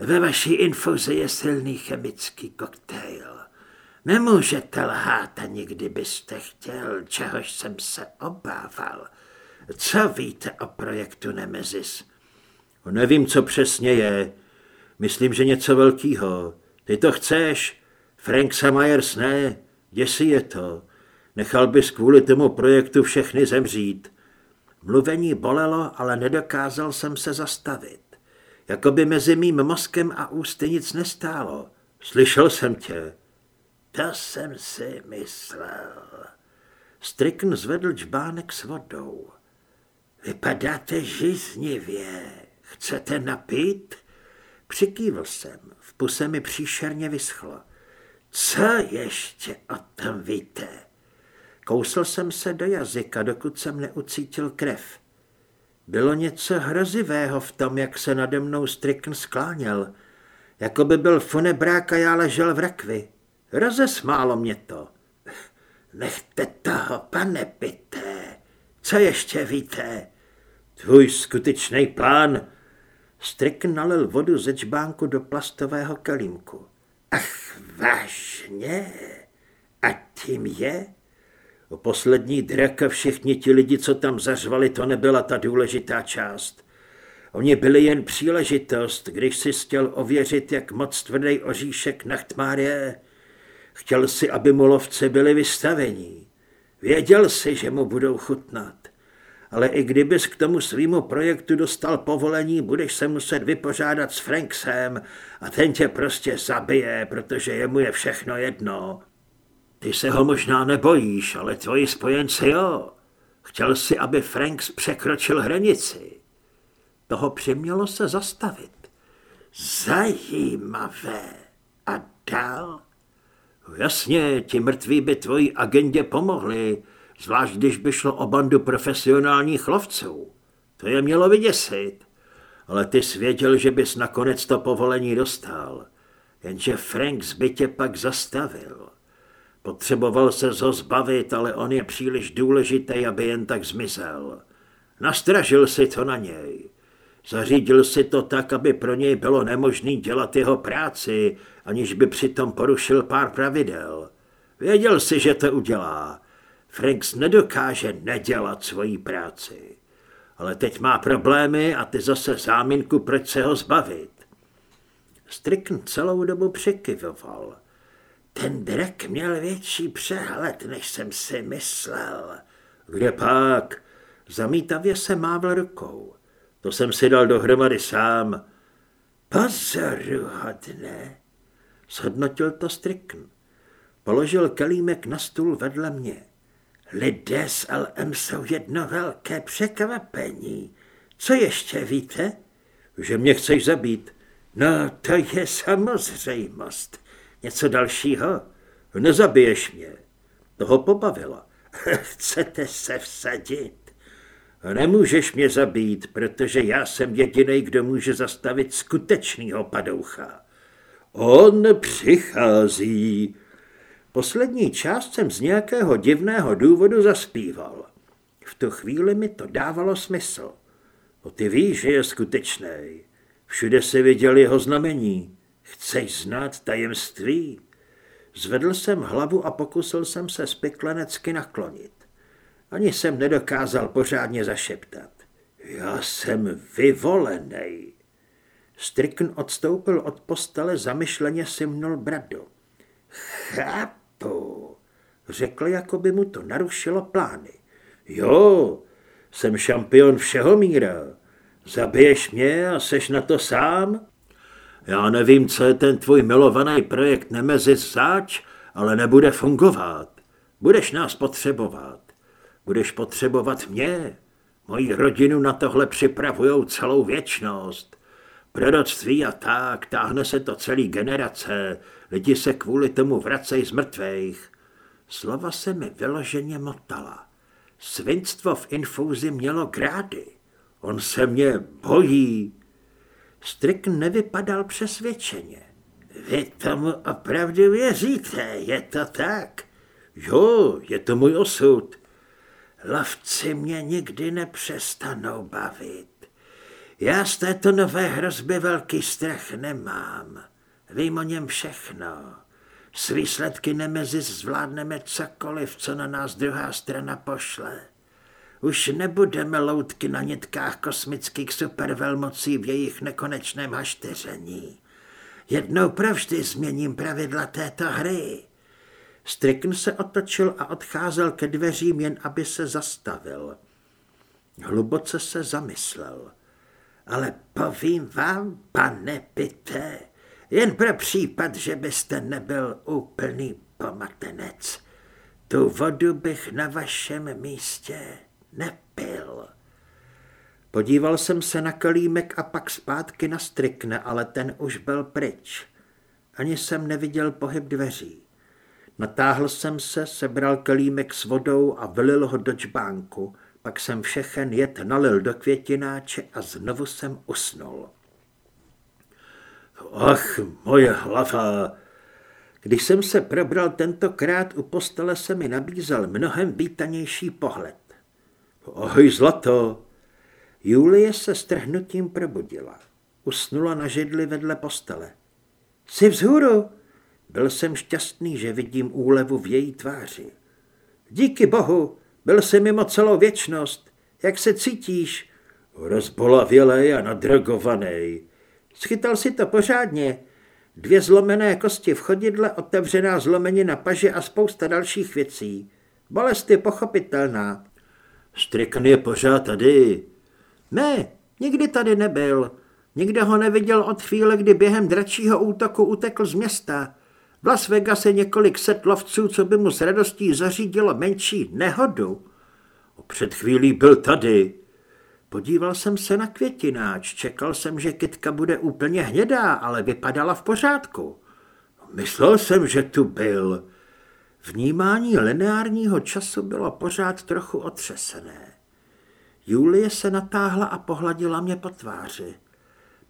Ve vaší infuzi je silný chemický koktejl. Nemůžete lhát ani kdybyste chtěl, čehož jsem se obával. Co víte o projektu Nemezis? Nevím, co přesně je. Myslím, že něco velkého. Ty to chceš? Frank Samajers ne. Děsi je to. Nechal bys kvůli tomu projektu všechny zemřít. Mluvení bolelo, ale nedokázal jsem se zastavit. Jakoby mezi mým mozkem a ústy nic nestálo. Slyšel jsem tě. To jsem si myslel. Strikn zvedl čbánek s vodou. Vypadáte žíznivě. Chcete napít? Přikývl jsem. V puse mi příšerně vyschlo. Co ještě o tom víte? Kousl jsem se do jazyka, dokud jsem neucítil krev. Bylo něco hrozivého v tom, jak se nade mnou Strickn skláněl. Jako by byl funebrák a já ležel v rakvi. Rozesmálo mě to. Nechte toho, pane Pité. Co ještě víte? Tvůj skutečný plán. Strickn nalil vodu ze čbánku do plastového kelímku. Ach, vážně? A tím je? O poslední drak a všichni ti lidi, co tam zařvali, to nebyla ta důležitá část. Oni byli jen příležitost, když si chtěl ověřit, jak moc tvrdý oříšek nachtmár je. Chtěl si, aby mu lovci byli vystavení. Věděl si, že mu budou chutnat. Ale i kdybys k tomu svýmu projektu dostal povolení, budeš se muset vypořádat s Franksem a ten tě prostě zabije, protože jemu je všechno jedno. Ty se ho možná nebojíš, ale tvoji spojenci jo. Chtěl si, aby Franks překročil hranici. Toho přimělo se zastavit. Zajímavé. A dál? Jasně, ti mrtví by tvojí agendě pomohli, zvlášť když by šlo o bandu profesionálních lovců. To je mělo vyděsit. Ale ty svěděl, že bys nakonec to povolení dostal. Jenže Franks by tě pak zastavil. Potřeboval se zo zbavit, ale on je příliš důležitý, aby jen tak zmizel. Nastražil si to na něj. Zařídil si to tak, aby pro něj bylo nemožné dělat jeho práci, aniž by přitom porušil pár pravidel. Věděl si, že to udělá. Franks nedokáže nedělat svoji práci. Ale teď má problémy a ty zase záminku, proč se ho zbavit. Strickn celou dobu přikyvoval. Ten drak měl větší přehled, než jsem si myslel. Kde pak? Zamítavě se mávl rukou. To jsem si dal dohromady sám. Pozoruhodné. Shodnotil to Strickn. Položil kelímek na stůl vedle mě. Lidé z LM jsou jedno velké překvapení. Co ještě víte? Že mě chceš zabít. No, to je samozřejmost. Něco dalšího? Nezabiješ mě. Toho pobavila. [LAUGHS] Chcete se vsadit? Nemůžeš mě zabít, protože já jsem jediný, kdo může zastavit skutečného padoucha. On přichází. Poslední část jsem z nějakého divného důvodu zaspíval. V tu chvíli mi to dávalo smysl. O ty víš, že je skutečný. Všude se viděl jeho znamení. Chceš znát tajemství? Zvedl jsem hlavu a pokusil jsem se spiklenecky naklonit. Ani jsem nedokázal pořádně zašeptat. Já jsem vyvolený. Strikn odstoupil od postele, zamyšleně si mnul bradu. Chápu, řekl, jako by mu to narušilo plány. Jo, jsem šampion všeho míra. Zabiješ mě a seš na to sám? Já nevím, co je ten tvůj milovaný projekt Nemezis zač, ale nebude fungovat. Budeš nás potřebovat. Budeš potřebovat mě. Moji rodinu na tohle připravujou celou věčnost. Proroctví a tak, táhne se to celý generace. Lidi se kvůli tomu vracejí z mrtvejch. Slova se mi vyloženě motala. Svinstvo v infuzi mělo grády. On se mě bojí. Strik nevypadal přesvědčeně. Vy tomu opravdu věříte, je to tak? Jo, je to můj osud. Lovci mě nikdy nepřestanou bavit. Já z této nové hrozby velký strach nemám. Vím o něm všechno. S výsledky Nemezis zvládneme cokoliv, co na nás druhá strana pošle. Už nebudeme loutky na nitkách kosmických supervelmocí v jejich nekonečném hašteření. Jednou provždy změním pravidla této hry. Strickn se otočil a odcházel ke dveřím, jen aby se zastavil. Hluboce se zamyslel. Ale povím vám, pane Pité, jen pro případ, že byste nebyl úplný pomatenec. Tu vodu bych na vašem místě nepil. Podíval jsem se na kalímek a pak zpátky na strikne, ale ten už byl pryč. Ani jsem neviděl pohyb dveří. Natáhl jsem se, sebral kalímek s vodou a vylil ho do čbánku. Pak jsem všechen jed nalil do květináče a znovu jsem usnul. Ach, moje hlava! Když jsem se probral tentokrát, u postele se mi nabízel mnohem vítanější pohled. Ahoj, zlato! Julie se strhnutím probudila. Usnula na židli vedle postele. Jsi vzhůru? Byl jsem šťastný, že vidím úlevu v její tváři. Díky bohu, byl jsi mimo celou věčnost. Jak se cítíš? Rozbolavělej a nadrogovaný. Schytal si to pořádně. Dvě zlomené kosti v chodidle, otevřená zlomenina paže a spousta dalších věcí. Bolest je pochopitelná. Strikn je pořád tady. Ne, nikdy tady nebyl. Nikdo ho neviděl od chvíle, kdy během dračího útoku utekl z města. V Las Vegas je několik set lovců, co by mu s radostí zařídilo menší nehodu. Před chvílí byl tady. Podíval jsem se na květináč, čekal jsem, že kytka bude úplně hnědá, ale vypadala v pořádku. Myslel jsem, že tu byl. Vnímání lineárního času bylo pořád trochu otřesené. Julie se natáhla a pohladila mě po tváři.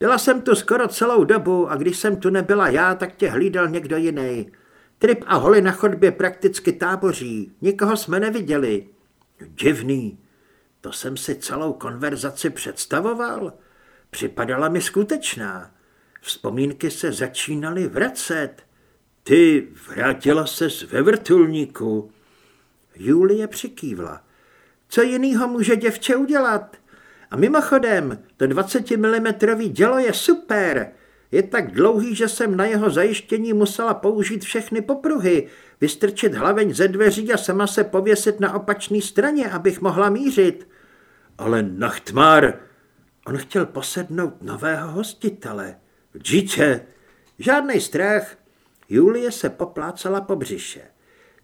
Byla jsem tu skoro celou dobu a když jsem tu nebyla já, tak tě hlídal někdo jiný. Trip a holy na chodbě prakticky táboří. Nikoho jsme neviděli. Divný. To jsem si celou konverzaci představoval. Připadala mi skutečná. Vzpomínky se začínaly vracet. Ty vrátila ses ve vrtulníku. Julie přikývla. Co jinýho může děvče udělat? A mimochodem, to 20 mm dělo je super. Je tak dlouhý, že jsem na jeho zajištění musela použít všechny popruhy, vystrčit hlaveň ze dveří a sama se pověsit na opačné straně, abych mohla mířit. Ale Nachtmar, on chtěl posednout nového hostitele. Dítě, žádný strach. Julie se poplácala po břiše.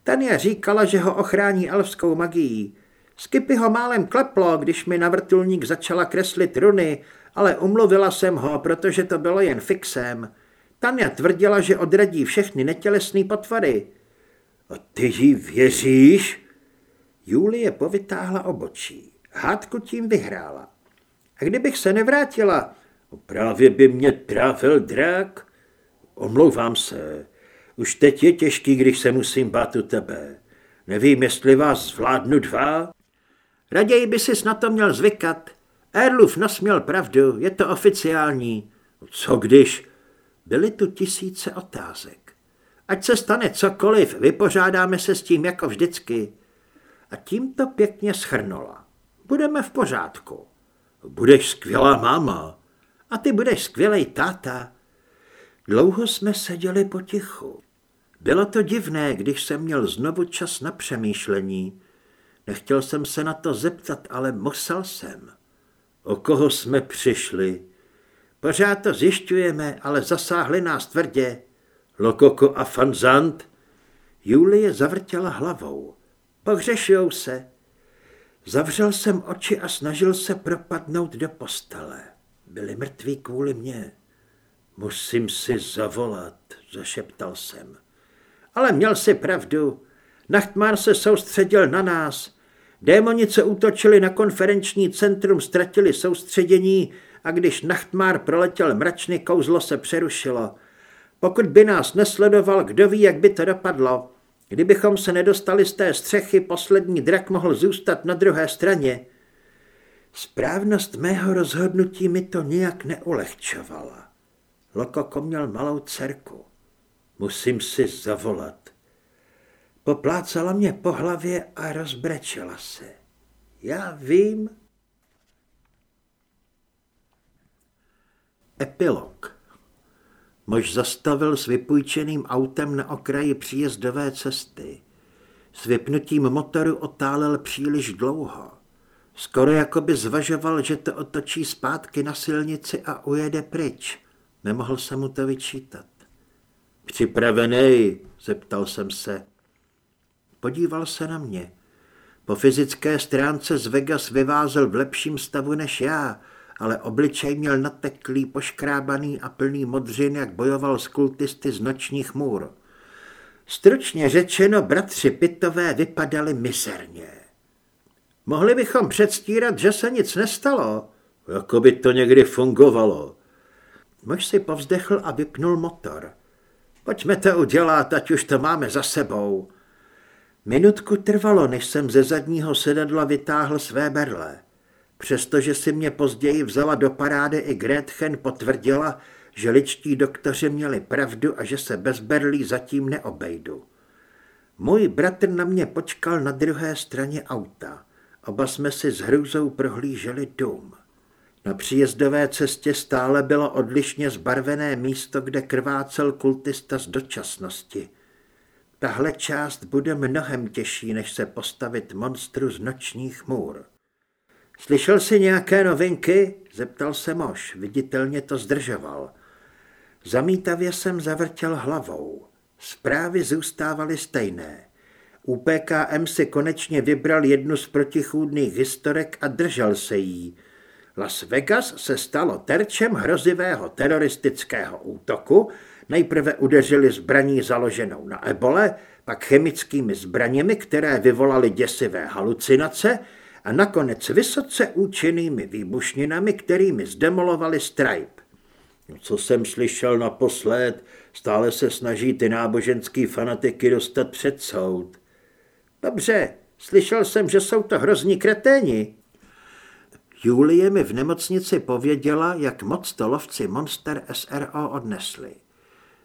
Tania říkala, že ho ochrání elfskou magií. Skipy ho málem kleplo, když mi na vrtulník začala kreslit runy, ale umluvila jsem ho, protože to bylo jen fixem. Tania tvrdila, že odradí všechny netělesné potvory. A ty jí věříš? Julie povytáhla obočí. Hádku tím vyhrála. A kdybych se nevrátila, právě by mě trávil drak. Omlouvám se. Už teď je těžký, když se musím bát u tebe. Nevím, jestli vás zvládnu dva. Raději by si na to měl zvykat. Erluf nasměl pravdu, je to oficiální. Co když? Byly tu tisíce otázek. Ať se stane cokoliv, vypořádáme se s tím jako vždycky. A tím to pěkně schrnula. Budeme v pořádku. Budeš skvělá máma. A ty budeš skvělý táta. Dlouho jsme seděli potichu. Bylo to divné, když jsem měl znovu čas na přemýšlení. Nechtěl jsem se na to zeptat, ale musel jsem. O koho jsme přišli? Pořád to zjišťujeme, ale zasáhli nás tvrdě. Lokoko a Fanzant? Julie zavrtěla hlavou. Pohřešujou se. Zavřel jsem oči a snažil se propadnout do postele. Byli mrtví kvůli mně. Musím si zavolat, zašeptal jsem. Ale měl si pravdu. Nachtmar se soustředil na nás. Démoni, co útočili na konferenční centrum, ztratili soustředění a když Nachtmar proletěl mračny, kouzlo se přerušilo. Pokud by nás nesledoval, kdo ví, jak by to dopadlo. Kdybychom se nedostali z té střechy, poslední drak mohl zůstat na druhé straně. Správnost mého rozhodnutí mi to nijak neulehčovala. Lokoko měl malou dcerku. Musím si zavolat. Poplácala mě po hlavě a rozbrečela se. Já vím. Epilog. Mož zastavil s vypůjčeným autem na okraji příjezdové cesty. S vypnutím motoru otálel příliš dlouho. Skoro jako by zvažoval, že to otočí zpátky na silnici a ujede pryč. Nemohl se mu to vyčítat. Připravený, zeptal jsem se. Podíval se na mě. Po fyzické stránce z Vegas vyvázel v lepším stavu než já, ale obličej měl nateklý, poškrábaný a plný modřin, jak bojoval s kultisty z nočních můr. Stručně řečeno, bratři Pitové vypadali mizerně. Mohli bychom předstírat, že se nic nestalo, jako by to někdy fungovalo. Muž si povzdechl a vypnul motor. Pojďme to udělat, ať už to máme za sebou. Minutku trvalo, než jsem ze zadního sedadla vytáhl své berle. Přestože si mě později vzala do parády i Gretchen potvrdila, že ličtí doktoři měli pravdu a že se bez berlí zatím neobejdu. Můj bratr na mě počkal na druhé straně auta. Oba jsme si s hrůzou prohlíželi dům. Na příjezdové cestě stále bylo odlišně zbarvené místo, kde krvácel kultista z dočasnosti. Tahle část bude mnohem těžší, než se postavit monstru z nočních můr. Slyšel jsi nějaké novinky? Zeptal se mož, viditelně to zdržoval. Zamítavě jsem zavrtěl hlavou. Zprávy zůstávaly stejné. UPKM si konečně vybral jednu z protichůdných historek a držel se jí. Las Vegas se stalo terčem hrozivého teroristického útoku, nejprve udeřili zbraní založenou na ebole, pak chemickými zbraněmi, které vyvolaly děsivé halucinace a nakonec vysoce účinnými výbušninami, kterými zdemolovali Stripe. No, co jsem slyšel naposled, stále se snaží ty náboženský fanatiky dostat před soud. Dobře, slyšel jsem, že jsou to hrozní kreténi. Julie mi v nemocnici pověděla, jak moc to lovci Monster SRO odnesli.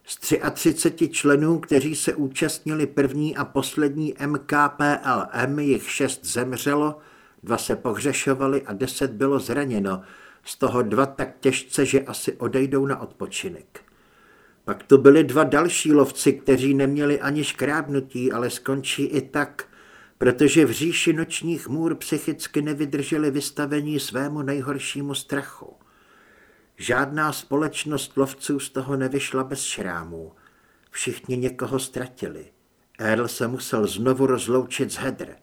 Z 33 členů, kteří se účastnili první a poslední MKPLM, jich šest zemřelo, dva se pohřešovali a deset bylo zraněno, z toho dva tak těžce, že asi odejdou na odpočinek. Pak tu byli dva další lovci, kteří neměli ani škrábnutí, ale skončí i tak, protože v říši nočních můr psychicky nevydrželi vystavení svému nejhoršímu strachu. Žádná společnost lovců z toho nevyšla bez šrámů. Všichni někoho ztratili. Earl se musel znovu rozloučit z Hedr.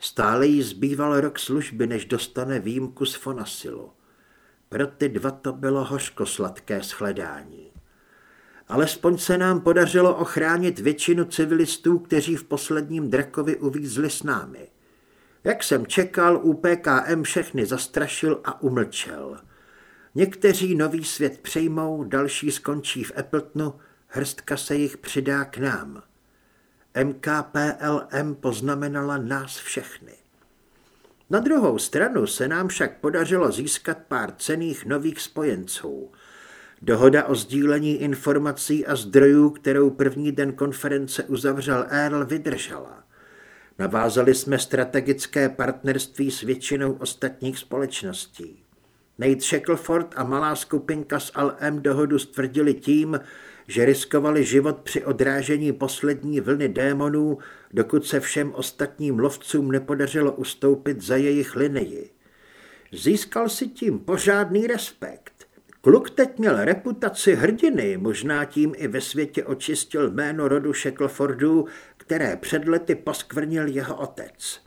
Stále jí zbýval rok služby, než dostane výjimku z Fonasilu. Pro ty dva to bylo hořko-sladké shledání. Alespoň se nám podařilo ochránit většinu civilistů, kteří v posledním Drakovi uvízli s námi. Jak jsem čekal, UPKM všechny zastrašil a umlčel. Někteří nový svět přejmou, další skončí v Appletonu, hrstka se jich přidá k nám. MKPLM poznamenala nás všechny. Na druhou stranu se nám však podařilo získat pár cených nových spojenců. Dohoda o sdílení informací a zdrojů, kterou první den konference uzavřel Earl, vydržela. Navázali jsme strategické partnerství s většinou ostatních společností. Nate Shackleford a malá skupinka z LM dohodu stvrdili tím, že riskovali život při odrážení poslední vlny démonů, dokud se všem ostatním lovcům nepodařilo ustoupit za jejich linii. Získal si tím pořádný respekt. Kluk teď měl reputaci hrdiny, možná tím i ve světě očistil jméno rodu Shacklefordů, které před lety poskvrnil jeho otec.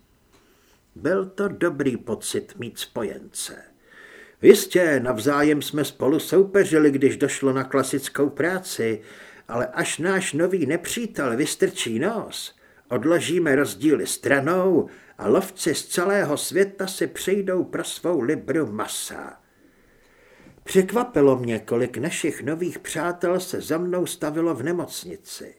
Byl to dobrý pocit mít spojence. Jistě, navzájem jsme spolu soupeřili, když došlo na klasickou práci, ale až náš nový nepřítel vystrčí nos, odložíme rozdíly stranou a lovci z celého světa si přijdou pro svou libru masa. Překvapilo mě, kolik našich nových přátel se za mnou stavilo v nemocnici.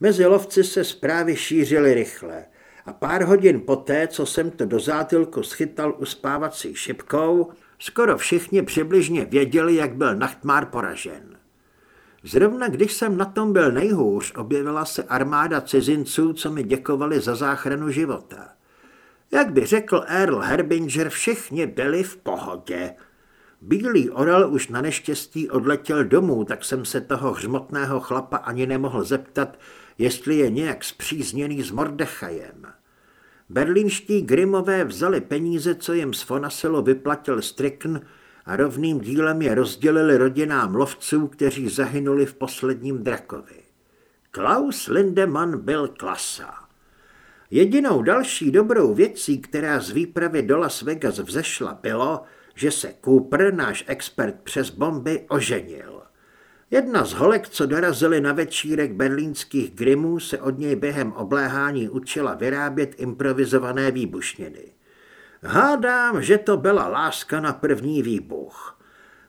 Mezi lovci se zprávy šířily rychle a pár hodin poté, co jsem to do zátilku schytal uspávací šipkou, Skoro všichni přibližně věděli, jak byl Nachtmár poražen. Zrovna když jsem na tom byl nejhůř, objevila se armáda cizinců, co mi děkovali za záchranu života. Jak by řekl Earl Herbinger, všichni byli v pohodě. Bílý orel už na neštěstí odletěl domů, tak jsem se toho hřmotného chlapa ani nemohl zeptat, jestli je nějak zpřízněný s Mordechajem. Berlínští Grimové vzali peníze, co jim z Fonasilo vyplatil Strikn a rovným dílem je rozdělili rodinám lovců, kteří zahynuli v posledním drakovi. Klaus Lindemann byl klasa. Jedinou další dobrou věcí, která z výpravy do Las Vegas vzešla, bylo, že se Cooper, náš expert přes bomby, oženil. Jedna z holek, co dorazili na večírek berlínských grimů, se od něj během obléhání učila vyrábět improvizované výbušniny. Hádám, že to byla láska na první výbuch.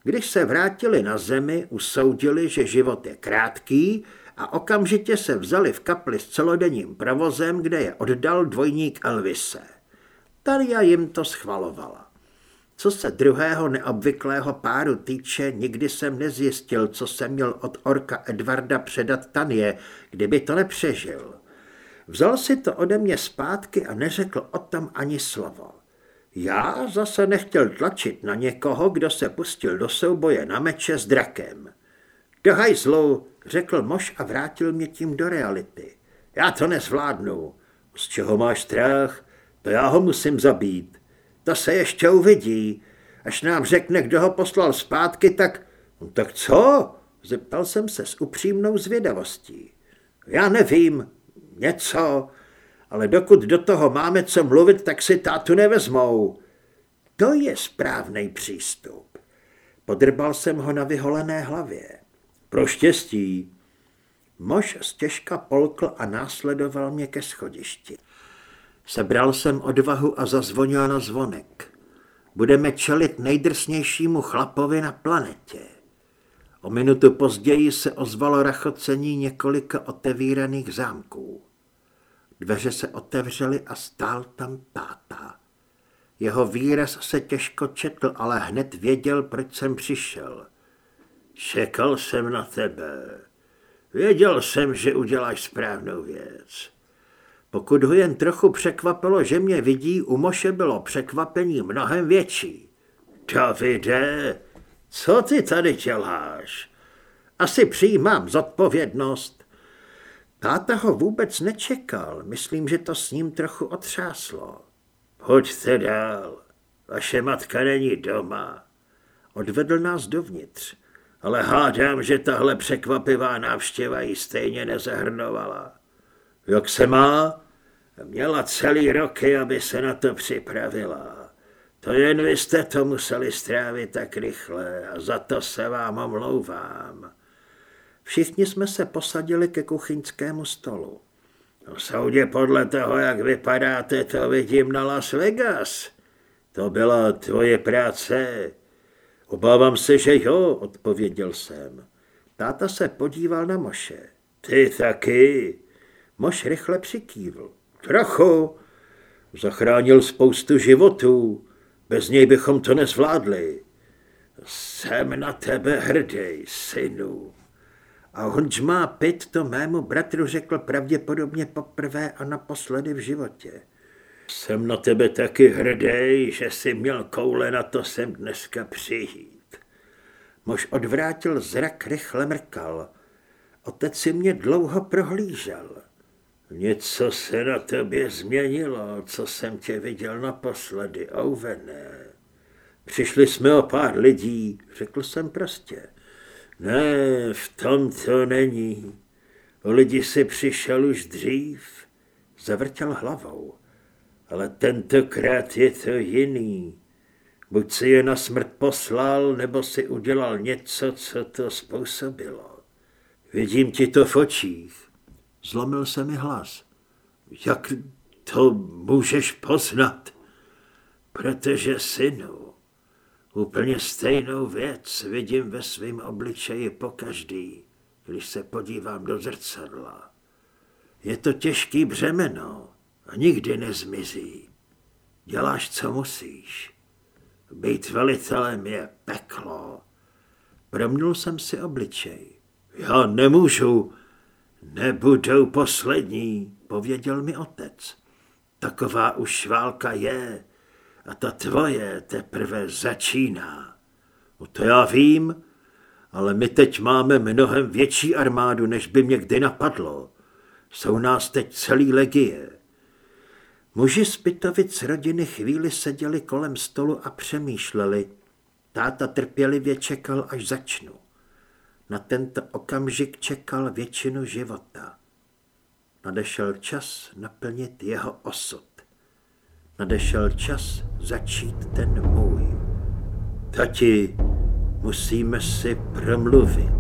Když se vrátili na zemi, usoudili, že život je krátký a okamžitě se vzali v kapli s celodenním provozem, kde je oddal dvojník Elvise. Talia jim to schvalovala. Co se druhého neobvyklého páru týče, nikdy jsem nezjistil, co jsem měl od orka Edvarda předat Tanie, kdyby to nepřežil. Vzal si to ode mě zpátky a neřekl o tom ani slovo. Já zase nechtěl tlačit na někoho, kdo se pustil do souboje na meče s drakem. Do hajzlu, řekl mož a vrátil mě tím do reality. Já to nezvládnu. Z čeho máš strach? To já ho musím zabít. To se ještě uvidí. Až nám řekne, kdo ho poslal zpátky, tak... No, tak co? Zeptal jsem se s upřímnou zvědavostí. Já nevím. Něco. Ale dokud do toho máme co mluvit, tak si tátu nevezmou. To je správný přístup. Podrbal jsem ho na vyholené hlavě. Pro štěstí. Mož stěžka polkl a následoval mě ke schodišti. Sebral jsem odvahu a zazvonil na zvonek. Budeme čelit nejdrsnějšímu chlapovi na planetě. O minutu později se ozvalo rachocení několika otevíraných zámků. Dveře se otevřely a stál tam táta. Jeho výraz se těžko četl, ale hned věděl, proč jsem přišel. Čekal jsem na tebe. Věděl jsem, že uděláš správnou věc. Pokud ho jen trochu překvapilo, že mě vidí, u Moše bylo překvapení mnohem větší. Davide, co ty tady děláš? Asi přijímám zodpovědnost. Táta ho vůbec nečekal, myslím, že to s ním trochu otřáslo. Pojďte dál, vaše matka není doma. Odvedl nás dovnitř, ale hádám, že tahle překvapivá návštěva ji stejně nezahrnovala. Jak se má? Měla celý roky, aby se na to připravila. To jen vy jste to museli strávit tak rychle a za to se vám omlouvám. Všichni jsme se posadili ke kuchyňskému stolu. No, soudě podle toho, jak vypadáte, to vidím na Las Vegas. To byla tvoje práce. Obávám se, že jo, odpověděl jsem. Táta se podíval na Moše. Ty taky. Mož rychle přikývl. Trochu. Zachránil spoustu životů. Bez něj bychom to nezvládli. Jsem na tebe hrdý, synu. A Honžmá Pit to mému bratru řekl pravděpodobně poprvé a naposledy v životě. Jsem na tebe taky hrdý, že jsi měl koule na to sem dneska přijít. Mož odvrátil zrak, rychle mrkal. Otec si mě dlouho prohlížel. Něco se na tobě změnilo, co jsem tě viděl naposledy, Ouvené. Přišli jsme o pár lidí, řekl jsem prostě. Ne, v tom to není. O lidi si přišel už dřív. Zavrtěl hlavou. Ale tentokrát je to jiný. Buď si je na smrt poslal, nebo si udělal něco, co to způsobilo. Vidím ti to v očích. Zlomil se mi hlas. Jak to můžeš poznat? Protože, synu, úplně stejnou věc vidím ve svém obličeji pokaždý, když se podívám do zrcadla. Je to těžký břemeno a nikdy nezmizí. Děláš, co musíš. Být velitelem je peklo. Promnul jsem si obličej. Já nemůžu, Nebudou poslední, pověděl mi otec. Taková už válka je a ta tvoje teprve začíná. O to já vím, ale my teď máme mnohem větší armádu, než by mě kdy napadlo. Jsou nás teď celý legie. Muži z Pitovic rodiny chvíli seděli kolem stolu a přemýšleli. Táta trpělivě čekal, až začnu. Na tento okamžik čekal většinu života. Nadešel čas naplnit jeho osud. Nadešel čas začít ten můj. Tati, musíme si promluvit.